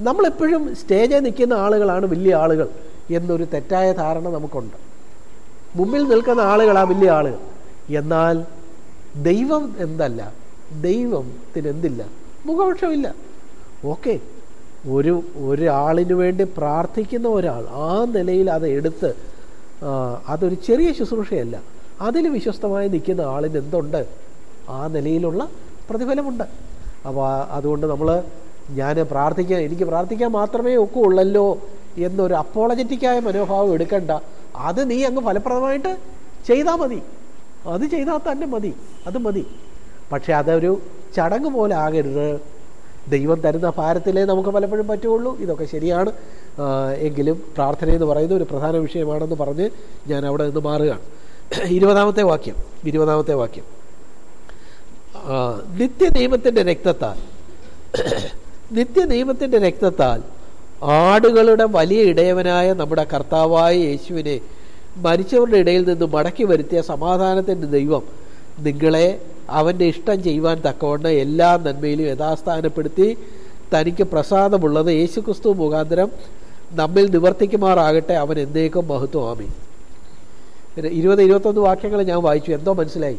നമ്മളെപ്പോഴും സ്റ്റേജിൽ നിൽക്കുന്ന ആളുകളാണ് വലിയ ആളുകൾ എന്നൊരു തെറ്റായ ധാരണ നമുക്കുണ്ട്. മുമ്പിൽ നിൽക്കുന്ന ആളുകളാണ് വലിയ ആളുകൾ എന്നാൽ ദൈവം എന്തല്ല? ദൈവത്തിന് എന്തില്ല മുഖപക്ഷമില്ല. ഓക്കെ. ഒരു ഒരാളിന് വേണ്ടി പ്രാർത്ഥിക്കുന്ന ഒരാൾ ആ നിലയിൽ അത് എടുത്ത് അതൊരു ചെറിയ ശുശ്രൂഷയല്ല. അതിൽ വിശ്വസ്തമായി നിൽക്കുന്ന ആളിന് എന്തുണ്ട്? ആ നിലയിലുള്ള പ്രതിഫലമുണ്ട്. അപ്പോൾ അതുകൊണ്ട് നമ്മൾ ഞാൻ പ്രാർത്ഥിക്കാൻ എനിക്ക് പ്രാർത്ഥിക്കാൻ മാത്രമേ ഒക്കെ ഉള്ളല്ലോ എന്നൊരു അപ്പോളജറ്റിക്കായ മനോഭാവം എടുക്കണ്ട. അത് നീ അങ്ങ് ഫലപ്രദമായിട്ട് ചെയ്താൽ മതി. അത് ചെയ്താൽ തന്നെ മതി. അത് മതി. പക്ഷേ അതൊരു ചടങ്ങ് പോലെ ആകരുത്. ദൈവം തരുന്ന ഭാരത്തിലേ നമുക്ക് പലപ്പോഴും പറ്റുള്ളൂ ഇതൊക്കെ ശരിയാണ്. എങ്കിലും പ്രാർത്ഥന എന്ന് പറയുന്നത് ഒരു പ്രധാന വിഷയമാണെന്ന് പറഞ്ഞ് ഞാൻ അവിടെ നിന്ന് മാറുകയാണ്. ഇരുപതാമത്തെ വാക്യം ഇരുപതാമത്തെ വാക്യം. നിത്യനിയമത്തിന്റെ രക്തത്താൽ നിത്യനിയമത്തിന്റെ രക്തത്താൽ ആടുകളുടെ വലിയ ഇടയവനായ നമ്മുടെ കർത്താവായ യേശുവിനെ മരിച്ചവരുടെ ഇടയിൽ നിന്ന് മടക്കി വരുത്തിയ സമാധാനത്തിന്റെ ദൈവം നിങ്ങളെ അവന്റെ ഇഷ്ടം ചെയ്യുവാൻ തക്കവണ്ണം എല്ലാ നന്മയിലും യഥാസ്ഥാനപ്പെടുത്തി തനിക്ക് പ്രസാദമുള്ളത് യേശുക്രിസ്തു മുഖാന്തരം നമ്മിൽ നിവർത്തിക്കുമാറാകട്ടെ അവൻ എന്തേക്കും മഹത്വം. ആമി ഇരുപത് ഇരുപത്തൊന്ന് വാക്യങ്ങൾ ഞാൻ വായിച്ചു. എന്തോ മനസ്സിലായി?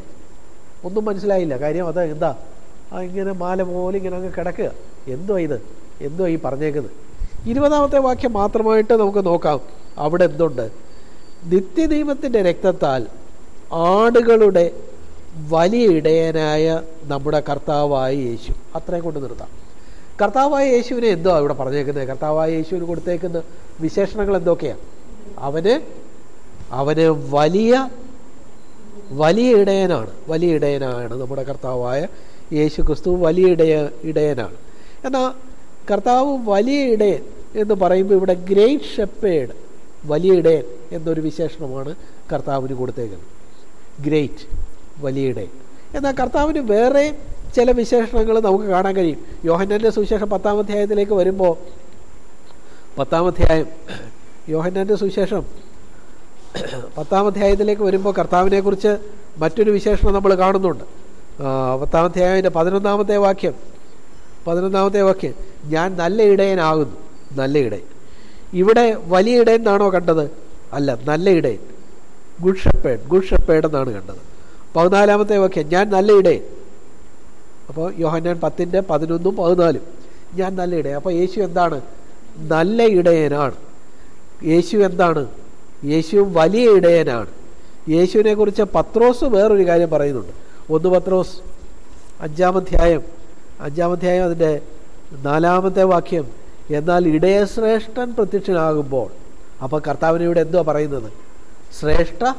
ഒന്നും മനസ്സിലായില്ല. കാര്യം അത് എന്താ? ആ ഇങ്ങനെ മാല പോലെ ഇങ്ങനെ അങ്ങ് കിടക്കുക. എന്തോ ഇത്? എന്തോ ഈ പറഞ്ഞേക്കുന്നത്? ഇരുപതാമത്തെ വാക്യം മാത്രമായിട്ട് നമുക്ക് നോക്കാം. അവിടെ എന്തുണ്ട്? നിത്യനിയമത്തിന്റെ രക്തത്താൽ ആടുകളുടെ വലിയ ഇടയനായ നമ്മുടെ കർത്താവായ യേശു. അത്രയും കൊണ്ട് നിർത്താം. കർത്താവായ യേശുവിനെ എന്തോ ഇവിടെ പറഞ്ഞേക്കുന്നത് കർത്താവായ യേശുവിന് കൊടുത്തേക്കുന്ന വിശേഷണങ്ങൾ എന്തൊക്കെയാണ് അവന് അവന് വലിയ വലിയ ഇടയനാണ്. വലിയ ഇടയനാണ് നമ്മുടെ കർത്താവായ യേശു ക്രിസ്തു വലിയ ഇടയ ഇടയനാണ്. എന്നാൽ കർത്താവ് വലിയ ഇടയൻ എന്ന് പറയുമ്പോൾ ഇവിടെ ഗ്രേറ്റ് ഷെപ്പേഡ് വലിയ ഇടയൻ എന്നൊരു വിശേഷണമാണ് കർത്താവിന് കൊടുത്തേക്കുന്നത്. ഗ്രേറ്റ്. വലിയ ഇടയൻ എന്നാൽ കർത്താവിന് വേറെ ചില വിശേഷണങ്ങൾ നമുക്ക് കാണാൻ കഴിയും. യോഹന്നാന്റെ സുവിശേഷം പത്താം അധ്യായത്തിലേക്ക് വരുമ്പോൾ പത്താം അധ്യായം യോഹന്നാന്റെ സുവിശേഷം പത്താം അധ്യായത്തിലേക്ക് വരുമ്പോൾ കർത്താവിനെക്കുറിച്ച് മറ്റൊരു വിശേഷണം നമ്മൾ കാണുന്നുണ്ട്. പത്താം അധ്യായത്തിന്റെ പതിനൊന്നാമത്തെ വാക്യം പതിനൊന്നാമത്തെ വാക്യം ഞാൻ നല്ല ഇടയനാകുന്നു നല്ല ഇടയൻ. ഇവിടെ വലിയ ഇടയൻ എന്നാണോ കണ്ടത്? അല്ല നല്ല ഇടയൻ. ഗുഡ് ഷെപ്പേഡ് ഗുഡ് ഷെപ്പേഡ് എന്നാണ് കണ്ടത്. പതിനാലാമത്തെ വാക്യം ഞാൻ നല്ല ഇടയൻ. അപ്പോൾ യോഹന്നാൻ പത്തിന്റെ പതിനൊന്നും പതിനാലും ഞാൻ നല്ല ഇടയൻ. അപ്പോൾ യേശു എന്താണ്? നല്ല ഇടയനാണ്. യേശു എന്താണ്? യേശു വലിയ ഇടയനാണ്. യേശുവിനെ കുറിച്ച് പത്രോസ് വേറൊരു കാര്യം പറയുന്നുണ്ട്. ഒന്ന് പത്രോസ് അഞ്ചാമധ്യായം അഞ്ചാമധ്യായം അതിന്റെ നാലാമത്തെ വാക്യം എന്നാൽ ഇടയശ്രേഷ്ഠൻ പ്രത്യക്ഷനാകുമ്പോൾ. അപ്പോൾ കർത്താവിനെ ഇവിടെ എന്തുവാ പറയുന്നത്? ശ്രേഷ്ഠ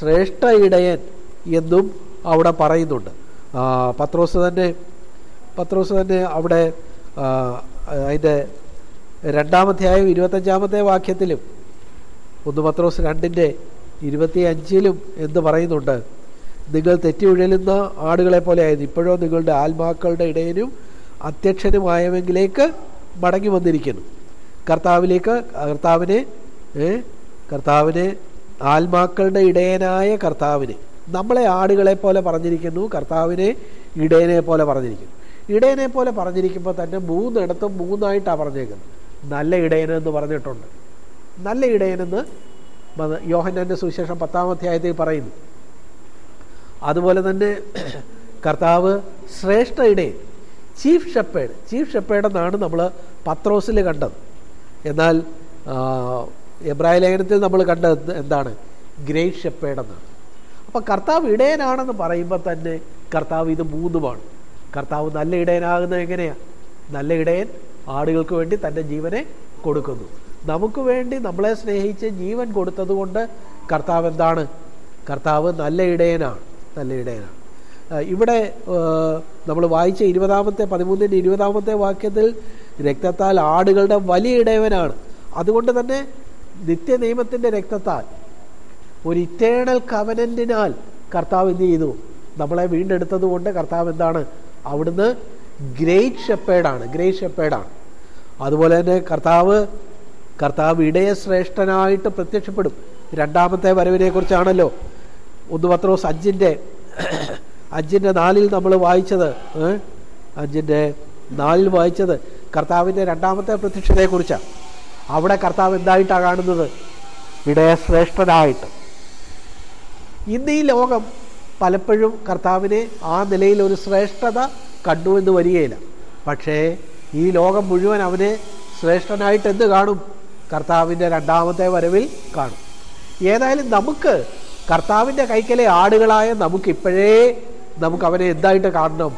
ശ്രേഷ്ഠ ഇടയൻ. എന്നും അവിടെ പറയുന്നുണ്ട്. പത്രോസ് തന്നെ പത്രോസ് തന്നെ അവിടെ അതിന്റെ രണ്ടാമധ്യായം ഇരുപത്തഞ്ചാമത്തെ വാക്യത്തിലും ഒന്ന് പത്രോസ് രണ്ടിന്റെ ഇരുപത്തി അഞ്ചിലും എന്ന് പറയുന്നുണ്ട്. നിങ്ങൾ തെറ്റി ഉഴലുന്ന ആടുകളെ പോലെ ആയിരുന്നു. ഇപ്പോഴോ നിങ്ങളുടെ ആത്മാക്കളുടെ ഇടയനും അധ്യക്ഷനുമായവെങ്കിലേക്ക് മടങ്ങി വന്നിരിക്കുന്നു. കർത്താവിലേക്ക് കർത്താവിനെ കർത്താവിനെ ആത്മാക്കളുടെ ഇടയനായ കർത്താവിനെ. നമ്മളെ ആടുകളെ പോലെ പറഞ്ഞിരിക്കുന്നു കർത്താവിനെ ഇടയനെ പോലെ പറഞ്ഞിരിക്കുന്നു. ഇടയനെ പോലെ പറഞ്ഞിരിക്കുമ്പോൾ തന്നെ മൂന്നിടത്തും മൂന്നായിട്ടാണ് പറഞ്ഞേക്കുന്നത്. നല്ല ഇടയനെന്ന് പറഞ്ഞിട്ടുണ്ട്. നല്ല ഇടയനെന്ന് യോഹന്നാന്റെ സുവിശേഷം പത്താം അധ്യായത്തിൽ പറയുന്നു. അതുപോലെ തന്നെ കർത്താവ് ശ്രേഷ്ഠ ഇടയൻ ചീഫ് ഷെപ്പേഡ്. ചീഫ് ഷെപ്പേഡ് എന്നാണ് നമ്മൾ പത്രോസിൽ കണ്ടത്. എന്നാൽ എബ്രാഹിം ലേഖനത്തിൽ നമ്മൾ കണ്ടത് എന്താണ്? ഗ്രേറ്റ് ഷെപ്പേഡ് എന്നാണ്. അപ്പോൾ കർത്താവ് ഇടയനാണെന്ന് പറയുമ്പോൾ തന്നെ കർത്താവ് ഇത് മൂന്നുമാണ്. കർത്താവ് നല്ല ഇടയനാകുന്നത് എങ്ങനെയാണ് നല്ല ഇടയൻ ആടുകൾക്ക് വേണ്ടി തന്റെ ജീവനെ കൊടുക്കുന്നു. നമുക്ക് വേണ്ടി നമ്മളെ സ്നേഹിച്ച് ജീവൻ കൊടുത്തതുകൊണ്ട് കർത്താവ് എന്താണ്? കർത്താവ് നല്ല ഇടയനാണ്. നല്ല ഇടയനാണ്. ഇവിടെ നമ്മൾ വായിച്ച ഇരുപതാമത്തെ പതിമൂന്നിന്റെ ഇരുപതാമത്തെ വാക്യത്തിൽ രക്തത്താൽ ആടുകളുടെ വലിയ ഇടയവനാണ്. അതുകൊണ്ട് തന്നെ നിത്യനിയമത്തിന്റെ രക്തത്താൽ ഒരു ഇറ്റേണൽ കവനന്റിനാൽ കർത്താവ് എന്ത് ചെയ്തു? നമ്മളെ വീണ്ടെടുത്തത് കൊണ്ട് കർത്താവ് എന്താണ്? അവിടുന്ന് ഗ്രേറ്റ് ഷെപ്പേഡാണ് ഗ്രേറ്റ് ഷെപ്പേഡാണ് അതുപോലെ തന്നെ കർത്താവ് കർത്താവ് ഇടയശ്രേഷ്ഠനായിട്ട് പ്രത്യക്ഷപ്പെടും. രണ്ടാമത്തെ വരവിനെ കുറിച്ചാണല്ലോ. ഒന്ന് പത്രോസ് അഞ്ചിന്റെ അഞ്ചിന്റെ നാലിൽ നമ്മൾ വായിച്ചത് അഞ്ചിന്റെ നാലിൽ വായിച്ചത് കർത്താവിന്റെ രണ്ടാമത്തെ പ്രത്യക്ഷതയെക്കുറിച്ചാണ്. അവിടെ കർത്താവ് എന്തായിട്ടാണ് കാണുന്നത്? ഇടയശ്രേഷ്ഠനായിട്ട്. ഇന്ന് ഈ ലോകം പലപ്പോഴും കർത്താവിനെ ആ നിലയിൽ ഒരു ശ്രേഷ്ഠത കണ്ടു എന്ന് വരികയില്ല. പക്ഷേ ഈ ലോകം മുഴുവൻ അവനെ ശ്രേഷ്ഠനായിട്ട് എന്ത് കാണും? കർത്താവിന്റെ രണ്ടാമത്തെ വരവിൽ കാണും. ഏതായാലും നമുക്ക് കർത്താവിന്റെ കൈക്കലെ ആടുകളായ നമുക്കിപ്പോഴേ നമുക്ക് അവനെ എന്തായിട്ട് കാണണം?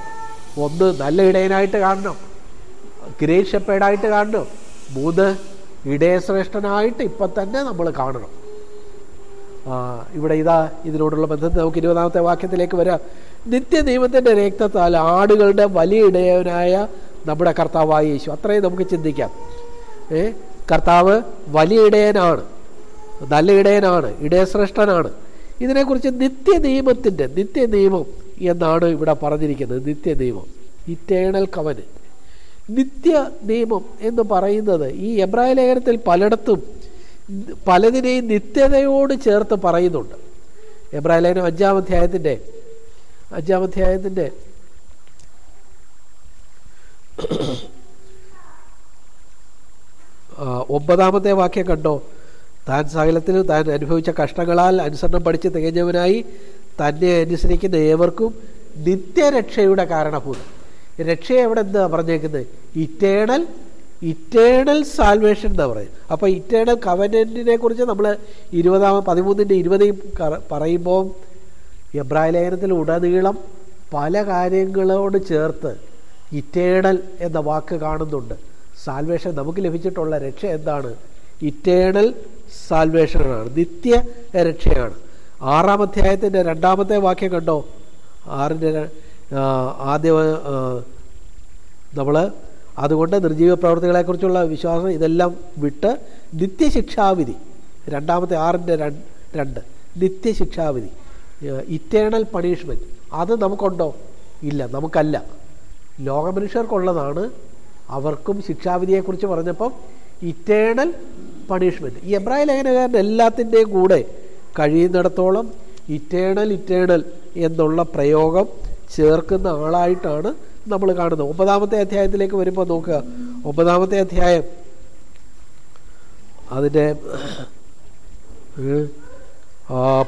ഒന്ന് നല്ല ഇടയനായിട്ട് കാണണം. ഗ്രേറ്റ് ഷെപ്പേഡായിട്ട് കാണണം. മൂന്ന് ഇടയശ്രേഷ്ഠനായിട്ട് ഇപ്പം തന്നെ നമ്മൾ കാണണം. ഇവിടെ ഇതാ ഇതിനോടുള്ള ബന്ധത്തിൽ നമുക്ക് ഇരുപതാമത്തെ വാക്യത്തിലേക്ക് വരാം. നിത്യദൈവത്തിന്റെ രക്തത്താൽ ആടുകളുടെ വലിയ ഇടയനായ നമ്മുടെ കർത്താവായ യേശു. അത്രയും നമുക്ക് ചിന്തിക്കാം. ഏ കർത്താവ് വലിയ ഇടയനാണ് നല്ല ഇടയനാണ് ഇടയശ്രേഷ്ഠനാണ്. ഇതിനെക്കുറിച്ച് നിത്യനിയമത്തിന്റെ നിത്യനിയമം എന്നാണ് ഇവിടെ പറഞ്ഞിരിക്കുന്നത്. നിത്യനിയമം ഇറ്റേണൽ കവന് നിത്യ നിയമം എന്ന് പറയുന്നത് ഈ എബ്രാഹിം ലേഖനത്തിൽ പലയിടത്തും പലതിനെയും നിത്യതയോട് ചേർത്ത് പറയുന്നുണ്ട്. എബ്രാഹിം ലേഖനം അഞ്ചാം അധ്യായത്തിന്റെ അഞ്ചാം അധ്യായത്തിന്റെ ഒമ്പതാമത്തെ വാക്യം കണ്ടോ? താൻ സകലത്തിൽ താൻ അനുഭവിച്ച കഷ്ടങ്ങളാൽ അനുസരണം പഠിച്ച് തികഞ്ഞവനായി തന്നെ അനുസരിക്കുന്ന ഏവർക്കും നിത്യരക്ഷയുടെ കാരണഭൂതം. രക്ഷയെ എവിടെ എന്താ പറഞ്ഞേക്കുന്നത്? ഇറ്റേണൽ ഇറ്റേണൽ സാൽവേഷൻ എന്നാണ് പറയുന്നത്. അപ്പോൾ ഇറ്റേണൽ കവനന്റിനെ കുറിച്ച് നമ്മൾ ഇരുപതാം പതിമൂന്നിന്റെ ഇരുപതേയും പറയുമ്പോൾ എബ്രായ ലേഖനത്തിൽ ഉടനീളം പല കാര്യങ്ങളോട് ചേർത്ത് ഇറ്റേണൽ എന്ന വാക്ക് കാണുന്നുണ്ട്. സാൽവേഷൻ നമുക്ക് ലഭിച്ചിട്ടുള്ള രക്ഷ എന്താണ്? ഇറ്റേണൽ സാൽവേഷനാണ് നിത്യ രക്ഷയാണ്. ആറാം അധ്യായത്തിന്റെ രണ്ടാമത്തെ വാക്യം കണ്ടോ? ആറിന്റെ ആദ്യ നമ്മൾ അതുകൊണ്ട് നിർജീവ പ്രവർത്തികളെക്കുറിച്ചുള്ള വിശ്വാസം ഇതെല്ലാം വിട്ട് നിത്യശിക്ഷാവിധി. രണ്ടാമത്തെ ആറിന്റെ രണ്ട്. നിത്യശിക്ഷാവിധി. ഇറ്റേണൽ പണിഷ്മെന്റ് അത് നമുക്കുണ്ടോ? ഇല്ല നമുക്കല്ല. ലോകമനുഷ്യർക്കുള്ളതാണ് അവർക്കും ശിക്ഷാവിധിയെക്കുറിച്ച് പറഞ്ഞപ്പം ഇറ്റേണൽ പണിഷ്മെന്റ് ഈ എബ്രാഹിം ലേഖനകാരൻ എല്ലാത്തിന്റെയും കൂടെ കഴിയുന്നിടത്തോളം ഇറ്റേണൽ ഇറ്റേണൽ എന്നുള്ള പ്രയോഗം ചേർക്കുന്ന ആളായിട്ടാണ് നമ്മൾ കാണുന്നത് ഒമ്പതാമത്തെ അധ്യായത്തിലേക്ക് വരുമ്പോൾ നോക്കുക ഒമ്പതാമത്തെ അധ്യായം. അതിന്റെ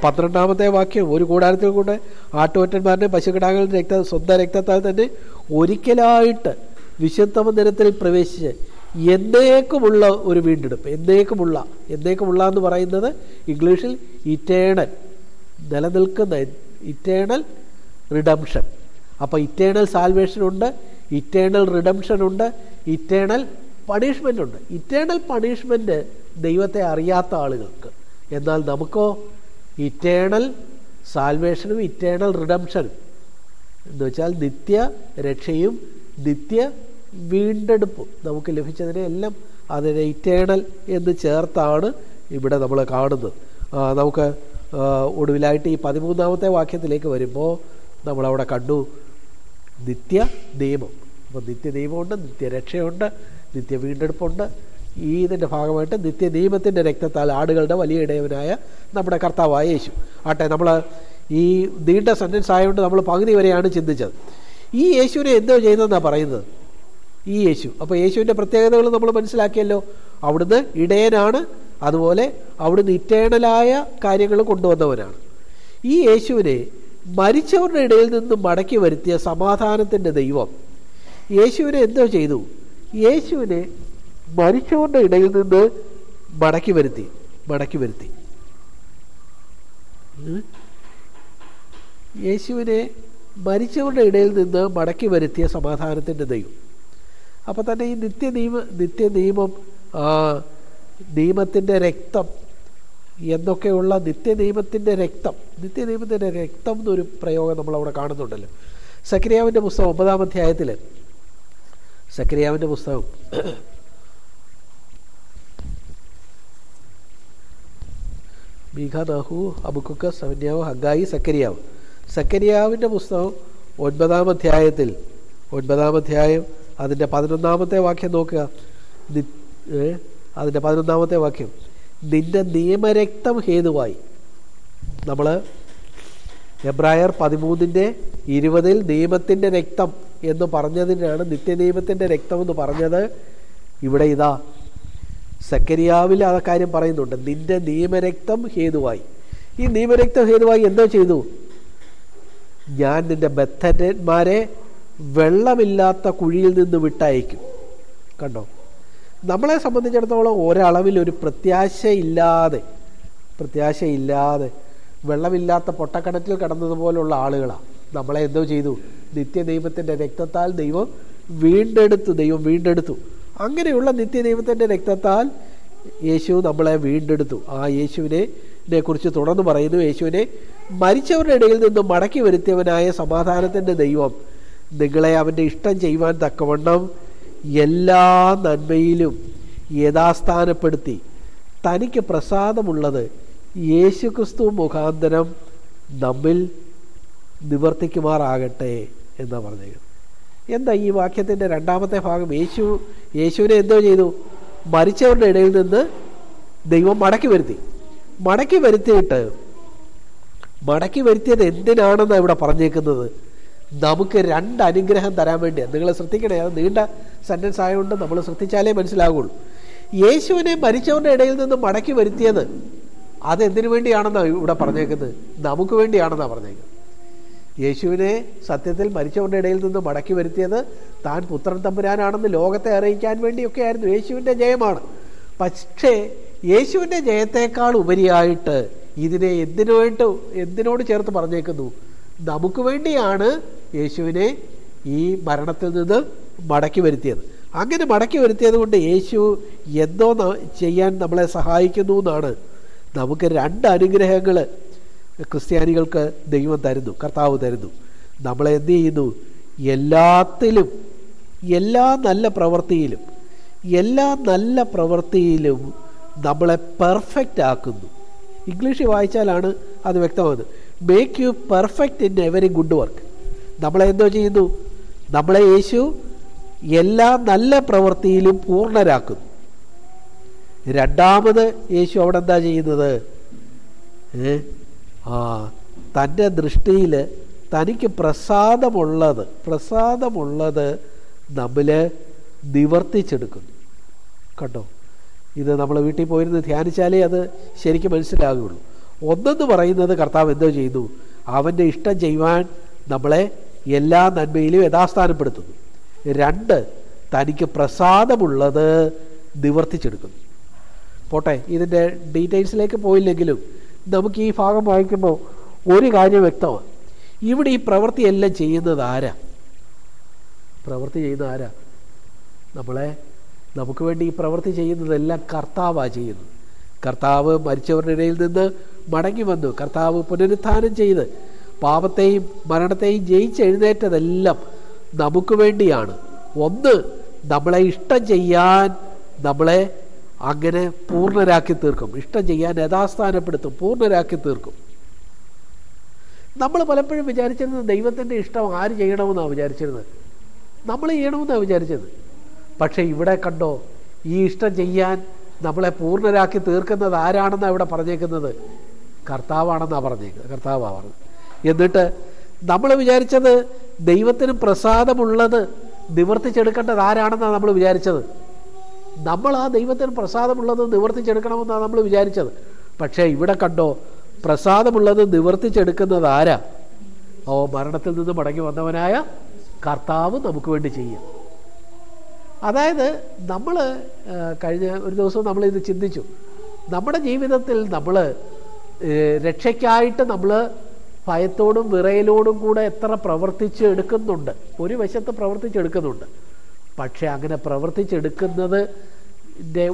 പന്ത്രണ്ടാമത്തെ വാക്യം. ഒരു കൂടാരത്തിൽ കൂടെ ആട്ടുവറ്റന്മാരുടെ പശുക്കിടാങ്ങളുടെ രക്ത സ്വന്തം രക്തത്താൽ തന്നെ ഒരിക്കലായിട്ട് വിശുദ്ധ മന്ദിരത്തിൽ പ്രവേശിച്ച് എന്നേക്കുമുള്ള ഒരു വീണ്ടെടുപ്പ്. എന്നേക്കുമുള്ള എന്നേക്കുമുള്ള എന്ന് പറയുന്നത് ഇംഗ്ലീഷിൽ ഇറ്റേണൽ നിലനിൽക്കുന്ന ഇറ്റേണൽ റിഡംഷൻ അപ്പോൾ ഇറ്റേണൽ സാൽവേഷൻ ഉണ്ട് ഇറ്റേണൽ റിഡംഷൻ ഉണ്ട് ഇറ്റേണൽ പണിഷ്മെന്റ് ഉണ്ട്. ഇറ്റേണൽ പണിഷ്മെന്റ് ദൈവത്തെ അറിയാത്ത ആളുകൾക്ക്. എന്നാൽ നമുക്കോ ഇറ്റേണൽ സാൽവേഷനും ഇറ്റേണൽ റിഡംഷനും എന്ന് വെച്ചാൽ നിത്യ രക്ഷയും നിത്യ വീണ്ടെടുപ്പും നമുക്ക് ലഭിച്ചതിനെ എല്ലാം അതിനെ ഇറ്റേണൽ എന്ന് ചേർത്താണ് ഇവിടെ നമ്മൾ കാണുന്നത്. നമുക്ക് ഒടുവിലായിട്ട് ഈ പതിമൂന്നാമത്തെ വാക്യത്തിലേക്ക് വരുമ്പോൾ നമ്മളവിടെ കണ്ടു. നിത്യ നിയമം അപ്പോൾ നിത്യ നിയമമുണ്ട് നിത്യരക്ഷയുണ്ട് നിത്യ വീണ്ടെടുപ്പുണ്ട്. ഈ ഇതിന്റെ ഭാഗമായിട്ട് നിത്യ നിയമത്തിന്റെ രക്തത്താൽ ആടുകളുടെ വലിയ ഇടയവനായ നമ്മുടെ കർത്താവായ യേശു. ആട്ടെ നമ്മൾ ഈ നീണ്ട സെന്റൻസ് ആയതുകൊണ്ട് നമ്മൾ പകുതി വരെയാണ് ചിന്തിച്ചത്. ഈ യേശുവിനെ എന്തോ ചെയ്യുന്നതെന്നാണ് പറയുന്നത്? ഈ യേശു. അപ്പോൾ യേശുവിന്റെ പ്രത്യേകതകൾ നമ്മൾ മനസ്സിലാക്കിയല്ലോ. അവിടുന്ന് ഇടയനാണ് അതുപോലെ അവിടുന്ന് ഇറ്റേണലായ കാര്യങ്ങൾ കൊണ്ടുവന്നവനാണ്. ഈ യേശുവിനെ മരിച്ചവരുടെ ഇടയിൽ നിന്നും മടക്കി വരുത്തിയ സമാധാനത്തിന്റെ ദൈവം. യേശുവിനെ എന്തോ ചെയ്തു? യേശുവിനെ മരിച്ചവരുടെ ഇടയിൽ നിന്ന് മടക്കി വരുത്തി മടക്കി വരുത്തി. യേശുവിനെ മരിച്ചവരുടെ ഇടയിൽ നിന്ന് മടക്കി വരുത്തിയ സമാധാനത്തിന്റെ ദൈവം. അപ്പോൾ തന്നെ ഈ നിത്യ നിയമ നിത്യ നിയമം നിയമത്തിന്റെ രക്തം എന്നൊക്കെയുള്ള നിത്യദൈവത്തിന്റെ രക്തം. നിത്യദൈവത്തിന്റെ രക്തം എന്നൊരു പ്രയോഗം നമ്മളവിടെ കാണുന്നുണ്ടല്ലോ. സക്രിയാവിന്റെ പുസ്തകം ഒമ്പതാം അധ്യായത്തിൽ സക്രിയാവിന്റെ പുസ്തകം. മീഘാനാഹു അബുക്കുക്ക സവന്യാവ് ഹഗായി സക്കരിയാവ്. സക്കരിയാവിന്റെ പുസ്തകം ഒൻപതാം അധ്യായത്തിൽ. ഒൻപതാം അധ്യായം അതിന്റെ പതിനൊന്നാമത്തെ വാക്യം നോക്കുക. അതിന്റെ പതിനൊന്നാമത്തെ വാക്യം. നിന്റെ നിയമരക്തം ഹേതുവായി. നമ്മൾ എബ്രായർ പതിമൂന്നിന്റെ ഇരുപതിൽ നിയമത്തിന്റെ രക്തം എന്ന് പറഞ്ഞതിനാണ് നിത്യനിയമത്തിന്റെ രക്തം എന്ന് പറഞ്ഞത്. ഇവിടെ ഇതാ സക്കരിയാവിൽ ആ കാര്യം പറയുന്നുണ്ട്. നിന്റെ നിയമരക്തം ഹേതുവായി. ഈ നിയമരക്തം ഹേതുവായി എന്തോ ചെയ്തു? ഞാൻ നിന്റെ ബദ്ധന്മാരെ വെള്ളമില്ലാത്ത കുഴിയിൽ നിന്ന് വിട്ടയക്കും. കണ്ടോ? നമ്മളെ സംബന്ധിച്ചിടത്തോളം ഒരളവിൽ ഒരു പ്രത്യാശയില്ലാതെ പ്രത്യാശയില്ലാതെ വെള്ളമില്ലാത്ത പൊട്ടക്കണറ്റിൽ കിടന്നതുപോലുള്ള ആളുകളാണ് നമ്മളെ എന്തോ ചെയ്തു? നിത്യദൈവത്തിന്റെ രക്തത്താൽ ദൈവം വീണ്ടെടുത്തു ദൈവം വീണ്ടെടുത്തു. അങ്ങനെയുള്ള നിത്യദൈവത്തിന്റെ രക്തത്താൽ യേശു നമ്മളെ വീണ്ടെടുത്തു. ആ യേശുവിനെ കുറിച്ച് തുടർന്ന് പറയുന്നു യേശുവിനെ മരിച്ചവരുടെ ഇടയിൽ നിന്ന് മടക്കി വരുത്തിയവനായ സമാധാനത്തിന്റെ ദൈവം. നിങ്ങളെ അവന്റെ ഇഷ്ടം ചെയ്യുവാൻ തക്കവണ്ണം എല്ലാ നന്മയിലും യഥാസ്ഥാനപ്പെടുത്തി തനിക്ക് പ്രസാദമുള്ളത് യേശുക്രിസ്തു മുഖാന്തരം നമ്മിൽ നിവർത്തിക്കുമാറാകട്ടെ എന്നാ പറഞ്ഞത് എന്താ ഈ വാക്യത്തിന്റെ രണ്ടാമത്തെ ഭാഗം? യേശു യേശുവിനെ എന്തോ ചെയ്തു? മരിച്ചവരുടെ ഇടയിൽ നിന്ന് ദൈവം മടക്കി വരുത്തി. മടക്കി വരുത്തിയിട്ട് മടക്കി വരുത്തിയത് എന്തിനാണെന്നാണ് ഇവിടെ പറഞ്ഞേക്കുന്നത്? നമുക്ക് രണ്ട് അനുഗ്രഹം തരാൻ വേണ്ടിയാണ് നിങ്ങൾ ശ്രദ്ധിക്കണേ അത് നീണ്ട സെന്റൻസ് ആയതുകൊണ്ട് നമ്മൾ ശ്രദ്ധിച്ചാലേ മനസ്സിലാകുള്ളൂ യേശുവിനെ മരിച്ചവരുടെ ഇടയിൽ നിന്ന് മടക്കി വരുത്തിയത് അതെന്തിനു വേണ്ടിയാണെന്നാണ് ഇവിടെ പറഞ്ഞേക്കുന്നത്? നമുക്ക് വേണ്ടിയാണെന്നാണ് പറഞ്ഞേക്കുന്നത്. യേശുവിനെ സത്യത്തിൽ മരിച്ചവരുടെ ഇടയിൽ നിന്ന് മടക്കി വരുത്തിയത് താൻ പുത്രൻ തമ്പുരാനാണെന്ന് ലോകത്തെ അറിയിക്കാൻ വേണ്ടിയൊക്കെ ആയിരുന്നു യേശുവിന്റെ ജയമാണ്. പക്ഷേ യേശുവിന്റെ ജയത്തേക്കാൾ ഉപരിയായിട്ട് ഇതിനെ എന്തിനായിട്ട് എന്തിനോട് ചേർത്ത് പറഞ്ഞേക്കുന്നു? നമുക്ക് വേണ്ടിയാണ് യേശുവിനെ ഈ മരണത്തിൽ നിന്ന് മടക്കി വരുത്തിയത്. അങ്ങനെ മടക്കി വരുത്തിയത് കൊണ്ട് യേശു എന്തോ ചെയ്യാൻ നമ്മളെ സഹായിക്കുന്നു എന്നാണ് നമുക്ക് രണ്ട് അനുഗ്രഹങ്ങൾ ക്രിസ്ത്യാനികൾക്ക് ദൈവം തരുന്നു കർത്താവ് തരുന്നു. നമ്മളെ എന്ത് ചെയ്യുന്നു? എല്ലാത്തിലും എല്ലാ നല്ല പ്രവൃത്തിയിലും എല്ലാ നല്ല പ്രവൃത്തിയിലും നമ്മളെ പെർഫെക്റ്റ് ആക്കുന്നു. ഇംഗ്ലീഷിൽ വായിച്ചാലാണ് അത് വ്യക്തമാകുന്നത്. Make you perfect in every good work നമ്മളെ എന്തോ ചെയ്യുന്നു? നമ്മളെ യേശു എല്ലാ നല്ല പ്രവൃത്തിയിലും പൂർണരാക്കുന്നു. രണ്ടാമത് യേശു അവിടെ എന്താ ചെയ്യുന്നത്? ഏ? ആ തന്റെ ദൃഷ്ടിയിൽ തനിക്ക് പ്രസാദമുള്ളത് പ്രസാദമുള്ളത് നമ്മൾ നിവർത്തിച്ചെടുക്കുന്നു. കണ്ടോ? ഇത് നമ്മൾ വീട്ടിൽ പോയിരുന്ന് ധ്യാനിച്ചാലേ അത് ശരിക്കും മനസ്സിലാകുകയുള്ളൂ ഒന്നെന്ന് പറയുന്നത് കർത്താവ് എന്തോ ചെയ്യുന്നു? അവന്റെ ഇഷ്ടം ചെയ്യുവാൻ നമ്മളെ എല്ലാ നന്മയിലും യഥാസ്ഥാനപ്പെടുത്തുന്നു. രണ്ട് തനിക്ക് പ്രസാദമുള്ളത് നിവർത്തിച്ചെടുക്കുന്നു. പോട്ടെ ഇതിന്റെ ഡീറ്റെയിൽസിലേക്ക് പോയില്ലെങ്കിലും നമുക്ക് ഈ ഭാഗം വായിക്കുമ്പോൾ ഒരു കാര്യം വ്യക്തമാണ്. ഇവിടെ ഈ പ്രവൃത്തിയെല്ലാം ചെയ്യുന്നത് ആരാ? പ്രവൃത്തി ചെയ്യുന്ന ആരാ? നമ്മളെ നമുക്ക് വേണ്ടി ഈ പ്രവൃത്തി ചെയ്യുന്നതെല്ലാം കർത്താവാണ് ചെയ്യുന്നത്. കർത്താവ് മരിച്ചവരുടെ ഇടയിൽ നിന്ന് മടങ്ങി വന്നു. കർത്താവ് പുനരുത്ഥാനം ചെയ്ത് പാപത്തെയും മരണത്തെയും ജയിച്ചെഴുന്നേറ്റതെല്ലാം നമുക്ക് വേണ്ടിയാണ്. ഒന്ന് നമ്മളെ ഇഷ്ടം ചെയ്യാൻ നമ്മളെ അങ്ങനെ പൂർണരാക്കി തീർക്കും. ഇഷ്ടം ചെയ്യാൻ യഥാസ്ഥാനപ്പെടുത്തും പൂർണരാക്കി തീർക്കും. നമ്മൾ പലപ്പോഴും വിചാരിച്ചിരുന്നത് ദൈവത്തിന്റെ ഇഷ്ടം ആര് ചെയ്യണമെന്നാണ് വിചാരിച്ചിരുന്നത്. നമ്മൾ ചെയ്യണമെന്നാണ് വിചാരിച്ചത്. പക്ഷേ ഇവിടെ കണ്ടോ ഈ ഇഷ്ടം ചെയ്യാൻ നമ്മളെ പൂർണരാക്കി തീർക്കുന്നത് ആരാണെന്നാണ് ഇവിടെ പറഞ്ഞേക്കുന്നത്? കർത്താവാണെന്നാണ് പറഞ്ഞേക്കുന്നത്. കർത്താവാണ് എന്നിട്ട് നമ്മൾ വിചാരിച്ചത് ദൈവത്തിന് പ്രസാദമുള്ളത് നിവർത്തിച്ചെടുക്കേണ്ടത് ആരാണെന്നാണ് നമ്മൾ വിചാരിച്ചത്? നമ്മൾ ആ ദൈവത്തിന് പ്രസാദമുള്ളത് നിവർത്തിച്ചെടുക്കണമെന്നാണ് നമ്മൾ വിചാരിച്ചത്. പക്ഷേ ഇവിടെ കണ്ടോ പ്രസാദമുള്ളത് നിവർത്തിച്ചെടുക്കുന്നത് ആരാ? ഓ മരണത്തിൽ നിന്ന് മടങ്ങി വന്നവനായ കർത്താവ് നമുക്ക് വേണ്ടി ചെയ്യും. അതായത് നമ്മൾ കഴിഞ്ഞ ഒരു ദിവസം നമ്മളിത് ചിന്തിച്ചു. നമ്മുടെ ജീവിതത്തിൽ നമ്മൾ രക്ഷയ്ക്കായിട്ട് നമ്മൾ ഭയത്തോടും വിറയലോടും കൂടെ എത്ര പ്രവർത്തിച്ച് എടുക്കുന്നുണ്ട്. ഒരു വശത്ത് പ്രവർത്തിച്ചെടുക്കുന്നുണ്ട് പക്ഷേ അങ്ങനെ പ്രവർത്തിച്ചെടുക്കുന്നത്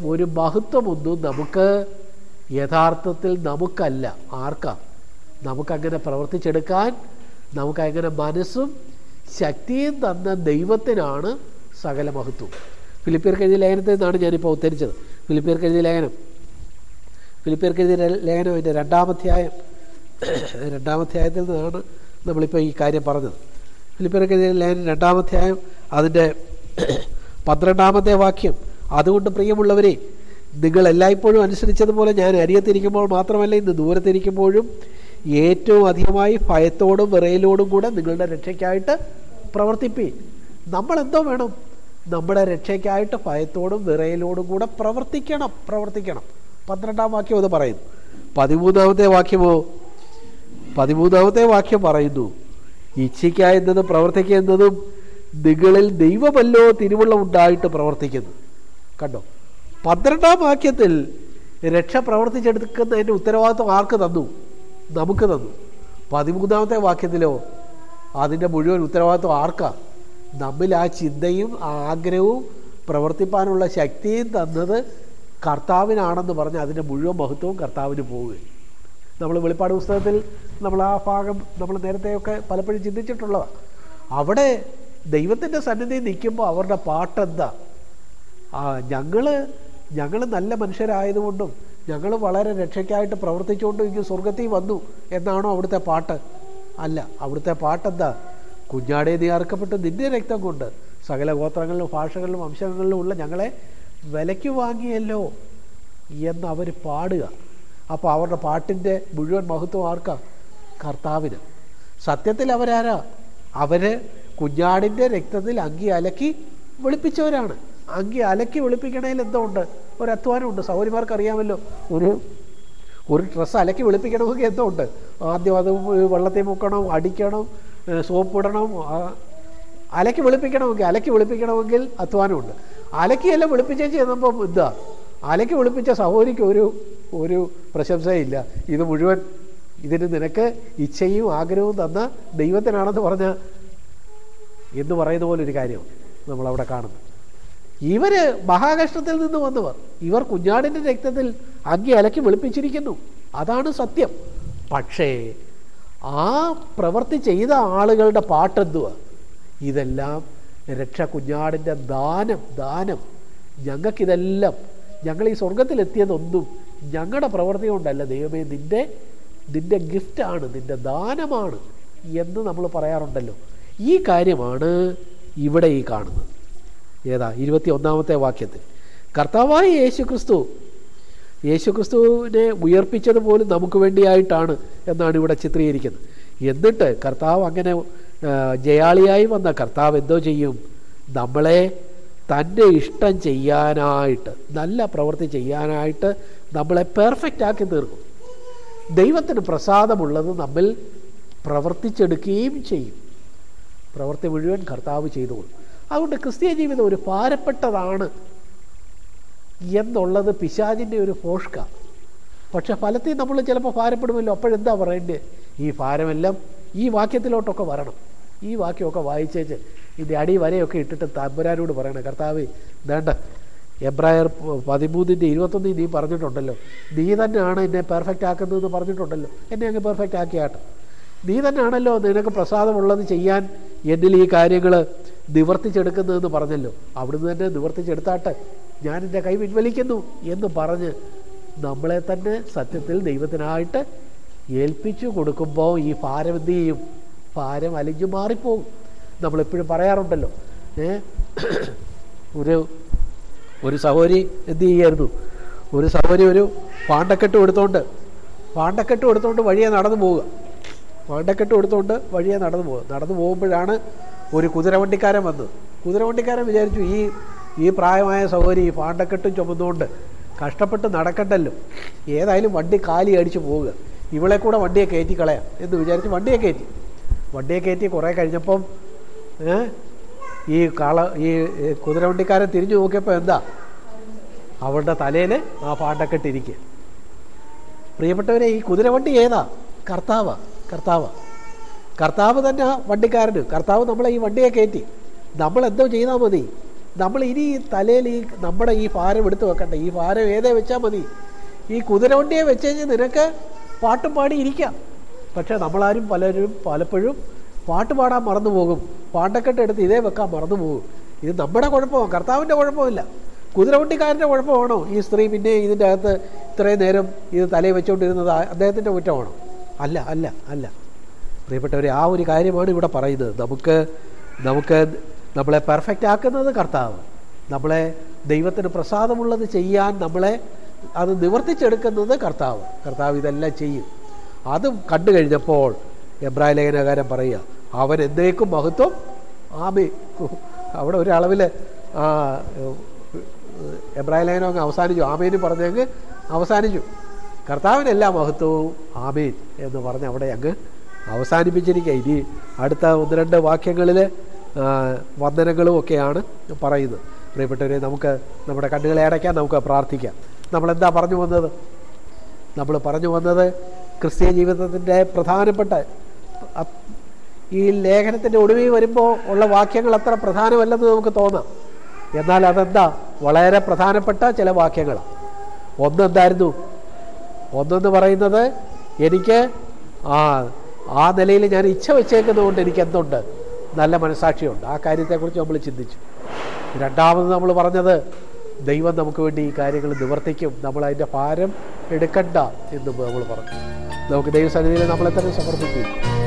ഒരു മഹത്വമൊന്നും നമുക്ക് യഥാർത്ഥത്തിൽ നമുക്കല്ല. ആർക്കാം? നമുക്കങ്ങനെ പ്രവർത്തിച്ചെടുക്കാൻ നമുക്കങ്ങനെ മനസ്സും ശക്തിയും തന്ന ദൈവത്തിനാണ് സകല മഹത്വം. ഫിലിപ്പിയർ എഴുതിയ ലേഖനത്തിൽ നിന്നാണ് ഞാനിപ്പോൾ ഉദ്ധരിച്ചത്. ഫിലിപ്പിയർക്ക് എഴുതിയ ലേഖനം. ഫിലിപ്പിയർക്ക് എഴുതിയ ലേഖനം എന്റെ രണ്ടാമധ്യായം. രണ്ടാമധ്യായത്തിൽ നിന്നാണ് നമ്മളിപ്പോൾ ഈ കാര്യം പറഞ്ഞത്. ഫിലിപ്പിനൊക്കെ ലേഖനം രണ്ടാമധ്യായം അതിന്റെ പന്ത്രണ്ടാമത്തെ വാക്യം അതുകൊണ്ട് പ്രിയമുള്ളവരെ നിങ്ങൾ എല്ലായ്പ്പോഴും അനുസരിച്ചതുപോലെ ഞാൻ അരിയത്തിരിക്കുമ്പോൾ മാത്രമല്ല ഇന്ന് ദൂരത്തിരിക്കുമ്പോഴും ഏറ്റവും അധികമായി ഭയത്തോടും വിറയലോടും കൂടെ നിങ്ങളുടെ രക്ഷയ്ക്കായിട്ട് പ്രവർത്തിപ്പി നമ്മളെന്തോ വേണം? നമ്മുടെ രക്ഷയ്ക്കായിട്ട് ഭയത്തോടും വിറയലോടും കൂടെ പ്രവർത്തിക്കണം പ്രവർത്തിക്കണം. പന്ത്രണ്ടാം വാക്യം അത് പറയുന്നു. പതിമൂന്നാമത്തെ വാക്യമോ പതിമൂന്നാമത്തെ വാക്യം പറയുന്നു. ഇച്ഛിക്കായെന്നത് പ്രവർത്തിക്കുന്നതും നിങ്ങളിൽ ദൈവമല്ലോ തിരുവുള്ള ഉണ്ടായിട്ട് പ്രവർത്തിക്കുന്നു. കണ്ടോ? പന്ത്രണ്ടാം വാക്യത്തിൽ രക്ഷ പ്രവർത്തിച്ചെടുക്കുന്നതിന്റെ ഉത്തരവാദിത്വം ആർക്ക് തന്നു? നമുക്ക് തന്നു. പതിമൂന്നാമത്തെ വാക്യത്തിലോ അതിന്റെ മുഴുവൻ ഉത്തരവാദിത്വം ആർക്കാ? നമ്മിൽ ആ ചിന്തയും ആഗ്രഹവും പ്രവർത്തിപ്പാനുള്ള ശക്തിയും തന്നത് കർത്താവിനാണെന്ന് പറഞ്ഞ് അതിന്റെ മുഴുവൻ മഹത്വവും കർത്താവിന് പോവുകയും നമ്മൾ വെളിപ്പാട് പുസ്തകത്തിൽ നമ്മൾ ആ ഭാഗം നമ്മൾ നേരത്തെയൊക്കെ പലപ്പോഴും ചിന്തിച്ചിട്ടുള്ളതാണ് അവിടെ ദൈവത്തിന്റെ സന്നിധി നിൽക്കുമ്പോൾ അവരുടെ പാട്ടെന്താ? ആ ഞങ്ങൾ ഞങ്ങൾ നല്ല മനുഷ്യരായതുകൊണ്ടും ഞങ്ങൾ വളരെ രക്ഷയ്ക്കായിട്ട് പ്രവർത്തിച്ചുകൊണ്ടും ഇങ്ങനെ സ്വർഗത്തിൽ വന്നു എന്നാണോ അവിടുത്തെ പാട്ട്? അല്ല അവിടുത്തെ പാട്ടെന്താ? കുഞ്ഞാടേ നീ അറുക്കപ്പെട്ട് നിന്റെ രക്തം കൊണ്ട് സകല ഗോത്രങ്ങളിലും ഭാഷകളിലും വംശങ്ങളിലും ഉള്ള ഞങ്ങളെ വിലയ്ക്ക് വാങ്ങിയല്ലോ എന്നവർ പാടുക. അപ്പോൾ അവരുടെ പാട്ടിന്റെ മുഴുവൻ മഹത്വം ആർക്കാ? കർത്താവിന്. സത്യത്തിൽ അവരാരാ? അവർ കുഞ്ഞാടിന്റെ രക്തത്തിൽ അങ്കി അലക്കി വെളുപ്പിച്ചവരാണ്. അങ്കി അലക്കി വെളുപ്പിക്കണതിൽ എന്തോ ഉണ്ട്? ഒരു അധ്വാനമുണ്ട് സൗകര്യമാർക്ക് അറിയാമല്ലോ. ഒരു ഒരു ഡ്രസ്സ് അലക്കി വെളുപ്പിക്കണമെങ്കിൽ എന്തോ ഉണ്ട്? ആദ്യം അത് വെള്ളത്തിൽ മുക്കണം അടിക്കണം സോപ്പ് ഇടണം അലക്കി വെളുപ്പിക്കണമെങ്കിൽ അലക്കി വെളുപ്പിക്കണമെങ്കിൽ അധ്വാനമുണ്ട്. അലക്കിയെല്ലാം വെളുപ്പിച്ചേച്ച് എന്നപ്പോൾ എന്താ? അലക്കി വെളുപ്പിച്ച സഹോദരിക്ക് ഒരു ഒരു പ്രശംസയില്ല. ഇത് മുഴുവൻ ഇതിന് നിനക്ക് ഇച്ഛയും ആഗ്രഹവും തന്ന ദൈവത്തിനാണെന്ന് പറഞ്ഞ എന്ന് പറയുന്ന പോലെ ഒരു കാര്യം നമ്മളവിടെ കാണുന്നു. ഇവർ മഹാകഷ്ടത്തിൽ നിന്ന് വന്നവർ ഇവർ കുഞ്ഞാടിന്റെ രക്തത്തിൽ അങ്ങി അലക്കി വെളുപ്പിച്ചിരിക്കുന്നു. അതാണ് സത്യം. പക്ഷേ ആ പ്രവൃത്തി ചെയ്ത ആളുകളുടെ പാട്ടെന്തുവാ? ഇതെല്ലാം രക്ഷ കുഞ്ഞാടിന്റെ ദാനം ദാനം. ഞങ്ങൾക്കിതെല്ലാം ഞങ്ങൾ ഈ സ്വർഗത്തിലെത്തിയതൊന്നും ഞങ്ങളുടെ പ്രവൃത്തി കൊണ്ടല്ല ദൈവമേ നിന്റെ നിന്റെ ഗിഫ്റ്റാണ് നിന്റെ ദാനമാണ് എന്ന് നമ്മൾ പറയാറുണ്ടല്ലോ. ഈ കാര്യമാണ് ഇവിടെ ഈ കാണുന്നത്. ഏതാ? ഇരുപത്തി ഒന്നാമത്തെ വാക്യത്തിൽ. കർത്താവായ യേശു ക്രിസ്തു യേശു ക്രിസ്തുവിനെ ഉയർപ്പിച്ചത് പോലും നമുക്ക് വേണ്ടിയായിട്ടാണ് എന്നാണ് ഇവിടെ ചിത്രീകരിക്കുന്നത്. എന്നിട്ട് കർത്താവ് അങ്ങനെ ജയാളിയായി വന്ന കർത്താവ് എന്തോ ചെയ്യും? നമ്മളെ തന്റെ ഇഷ്ടം ചെയ്യാനായിട്ട് നല്ല പ്രവൃത്തി ചെയ്യാനായിട്ട് നമ്മളെ പെർഫെക്റ്റ് ആക്കി തീർക്കും. ദൈവത്തിന് പ്രസാദമുള്ളത് നമ്മൾ പ്രവർത്തിച്ചെടുക്കുകയും ചെയ്യും. പ്രവർത്തി മുഴുവൻ കർത്താവ് ചെയ്തുകൊള്ളും. അതുകൊണ്ട് ക്രിസ്തീയ ജീവിതം ഒരു ഭാരപ്പെട്ടതാണ് എന്നുള്ളത് പിശാചിന്റെ ഒരു ഫോഷ്ക. പക്ഷെ ഫലത്തിൽ നമ്മൾ ചിലപ്പോൾ ഭാരപ്പെടുമല്ലോ. അപ്പോഴെന്താ പറയേണ്ടത് ഈ ഭാരമെല്ലാം ഈ വാക്യത്തിലോട്ടൊക്കെ വരണം. ഈ വാക്യമൊക്കെ വായിച്ചേച്ച് ഇതിന്റെ അടി വരെയൊക്കെ ഇട്ടിട്ട് തമ്പുരാനോട് പറയണം കർത്താവ് വേണ്ട. എബ്രായർ പതിമൂന്നിന്റെ ഇരുപത്തൊന്ന് നീ പറഞ്ഞിട്ടുണ്ടല്ലോ. നീ തന്നെയാണ് എന്നെ പെർഫെക്റ്റ് ആക്കുന്നതെന്ന് പറഞ്ഞിട്ടുണ്ടല്ലോ. എന്നെ അങ്ങ് പെർഫെക്റ്റ് ആക്കിയാട്ടെ. നീ തന്നെയാണല്ലോ നിനക്ക് പ്രസാദമുള്ളത് ചെയ്യാൻ എന്നിൽ ഈ കാര്യങ്ങൾ നിവർത്തിച്ചെടുക്കുന്നതെന്ന് പറഞ്ഞല്ലോ. അവിടുന്ന് തന്നെ നിവർത്തിച്ചെടുത്താട്ടെ ഞാൻ എന്റെ കൈ പിൻവലിക്കുന്നു എന്ന് പറഞ്ഞ് നമ്മളെ തന്നെ സത്യത്തിൽ ദൈവത്തിനായിട്ട് ഏൽപ്പിച്ചു കൊടുക്കുമ്പോൾ ഈ ഭാരം എന്ത് ചെയ്യും? ഭാരം അലിഞ്ഞു മാറിപ്പോകും. നമ്മളെപ്പോഴും പറയാറുണ്ടല്ലോ ഏ ഒരു ഒരു സഹോരി എന്ത് ചെയ്യായിരുന്നു? ഒരു സഹോരി ഒരു പാണ്ടക്കെട്ട് എടുത്തോണ്ട് പാണ്ടക്കെട്ട് എടുത്തോണ്ട് വഴിയെ നടന്നു പോവുക. പാണ്ടക്കെട്ട് എടുത്തോണ്ട് വഴിയെ നടന്നു പോവുക. നടന്നു പോകുമ്പോഴാണ് ഒരു കുതിരവണ്ടിക്കാരൻ വന്നത്. കുതിരവണ്ടിക്കാരൻ വിചാരിച്ചു ഈ ഈ പ്രായമായ സഹോരി ഈ പാണ്ടക്കെട്ടും ചുമന്നുകൊണ്ട് കഷ്ടപ്പെട്ട് നടക്കണ്ടല്ലോ. ഏതായാലും വണ്ടി കാലി അടിച്ച് പോവുക. ഇവളെ കൂടെ വണ്ടിയെ കയറ്റി കളയാം. എന്ന് വിചാരിച്ച് വണ്ടിയെ കയറ്റി. വണ്ടിയെ കയറ്റി കുറേ കഴിഞ്ഞപ്പം ഈ കള ഈ കുതിരവണ്ടിക്കാരൻ തിരിഞ്ഞു നോക്കിയപ്പോൾ എന്താ? അവളുടെ തലയിൽ ആ പാണ്ടക്കെട്ടിരിക്കുക പ്രിയപ്പെട്ടവരെ ഈ കുതിരവണ്ടി ഏതാ? കർത്താവ് കർത്താവ്. കർത്താവ് തന്നെ വണ്ടിക്കാരന്. കർത്താവ് നമ്മളെ ഈ വണ്ടിയെ കയറ്റി. നമ്മൾ എന്തോ ചെയ്താൽ മതി. നമ്മൾ ഇനി തലയിൽ ഈ നമ്മുടെ ഈ ഭാരം എടുത്തു വെക്കണ്ട ഈ ഭാരം ഏതേ വെച്ചാൽ മതി. ഈ കുതിരവണ്ടിയെ വെച്ച് കഴിഞ്ഞാൽ നിനക്ക് പാട്ടും പാടി ഇരിക്കാം. പക്ഷേ നമ്മളാരും പലരും പലപ്പോഴും പാട്ട് പാടാൻ മറന്നു പോകും പാണ്ടക്കെട്ട് എടുത്ത് ഇതേ വെക്കാൻ മറന്നു പോകും ഇത് നമ്മുടെ കുഴപ്പമാണ് കർത്താവിന്റെ കുഴപ്പമില്ല. കുതിരവണ്ടിക്കാരന്റെ കുഴപ്പമാണോ? ഈ സ്ത്രീ പിന്നെ ഇതിന്റെ അകത്ത് ഇത്രയും നേരം ഇത് തലയിൽ വെച്ചുകൊണ്ടിരുന്നത് അദ്ദേഹത്തിന്റെ കുറ്റമാണോ? അല്ല അല്ല അല്ല. പ്രിയപ്പെട്ടവരെ ആ ഒരു കാര്യമാണ് ഇവിടെ പറയുന്നത്. നമുക്ക് നമുക്ക് നമ്മളെ പെർഫെക്റ്റ് ആക്കുന്നത് കർത്താവ്. നമ്മളെ ദൈവത്തിന് പ്രസാദമുള്ളത് ചെയ്യാൻ നമ്മളെ അത് നിവർത്തിച്ചെടുക്കുന്നത് കർത്താവ്. കർത്താവ് ഇതെല്ലാം ചെയ്യും. അത് കണ്ടു കഴിഞ്ഞപ്പോൾ എബ്രായ ലേഖനകാരം പറയുക അവൻ എന്തേക്കും മഹത്വം? ആമേ. അവിടെ ഒരളവിൽ എബ്രായ ലേഖനം അങ്ങ് അവസാനിച്ചു. ആമീന് പറഞ്ഞങ്ങ് അവസാനിച്ചു. കർത്താവിനെല്ലാ മഹത്വവും ആമീൻ എന്ന് പറഞ്ഞ് അവിടെ അങ്ങ് അവസാനിപ്പിച്ചിരിക്കുക. ഇനി അടുത്ത ഒന്ന് രണ്ട് വാക്യങ്ങളിൽ വന്ദനങ്ങളും ഒക്കെയാണ് പറയുന്നത്. പ്രിയപ്പെട്ടവരെ നമുക്ക് നമ്മുടെ കണ്ണുകളെ അടയ്ക്കാൻ നമുക്ക് പ്രാർത്ഥിക്കാം. നമ്മളെന്താ പറഞ്ഞു വന്നത്? നമ്മൾ പറഞ്ഞു വന്നത് ക്രിസ്തീയ ജീവിതത്തിന്റെ പ്രധാനപ്പെട്ട ഈ ലേഖനത്തിന്റെ ഒടുവിൽ വരുമ്പോൾ ഉള്ള വാക്യങ്ങൾ അത്ര പ്രധാനമല്ലെന്ന് നമുക്ക് തോന്നാം. എന്നാൽ അതെന്താ? വളരെ പ്രധാനപ്പെട്ട ചില വാക്യങ്ങളാണ് ഒന്നെന്തായിരുന്നു? ഒന്നെന്ന് പറയുന്നത് എനിക്ക് ആ ആ നിലയിൽ ഞാൻ ഇച്ഛ വെച്ചേക്കുന്നതുകൊണ്ട് എനിക്ക് എന്തുണ്ട് നല്ല മനസാക്ഷിയുണ്ട് ആ കാര്യത്തെക്കുറിച്ച് നമ്മൾ ചിന്തിച്ചു. രണ്ടാമത് നമ്മൾ പറഞ്ഞത് ദൈവം നമുക്ക് വേണ്ടി ഈ കാര്യങ്ങൾ നിവർത്തിക്കും. നമ്മൾ അതിന്റെ ഭാരം എടുക്കണ്ട എന്ന് നമ്മൾ പറഞ്ഞു. നമുക്ക് ദൈവസന്നിധിയിൽ നമ്മളെ തന്നെ സമർപ്പിക്കും.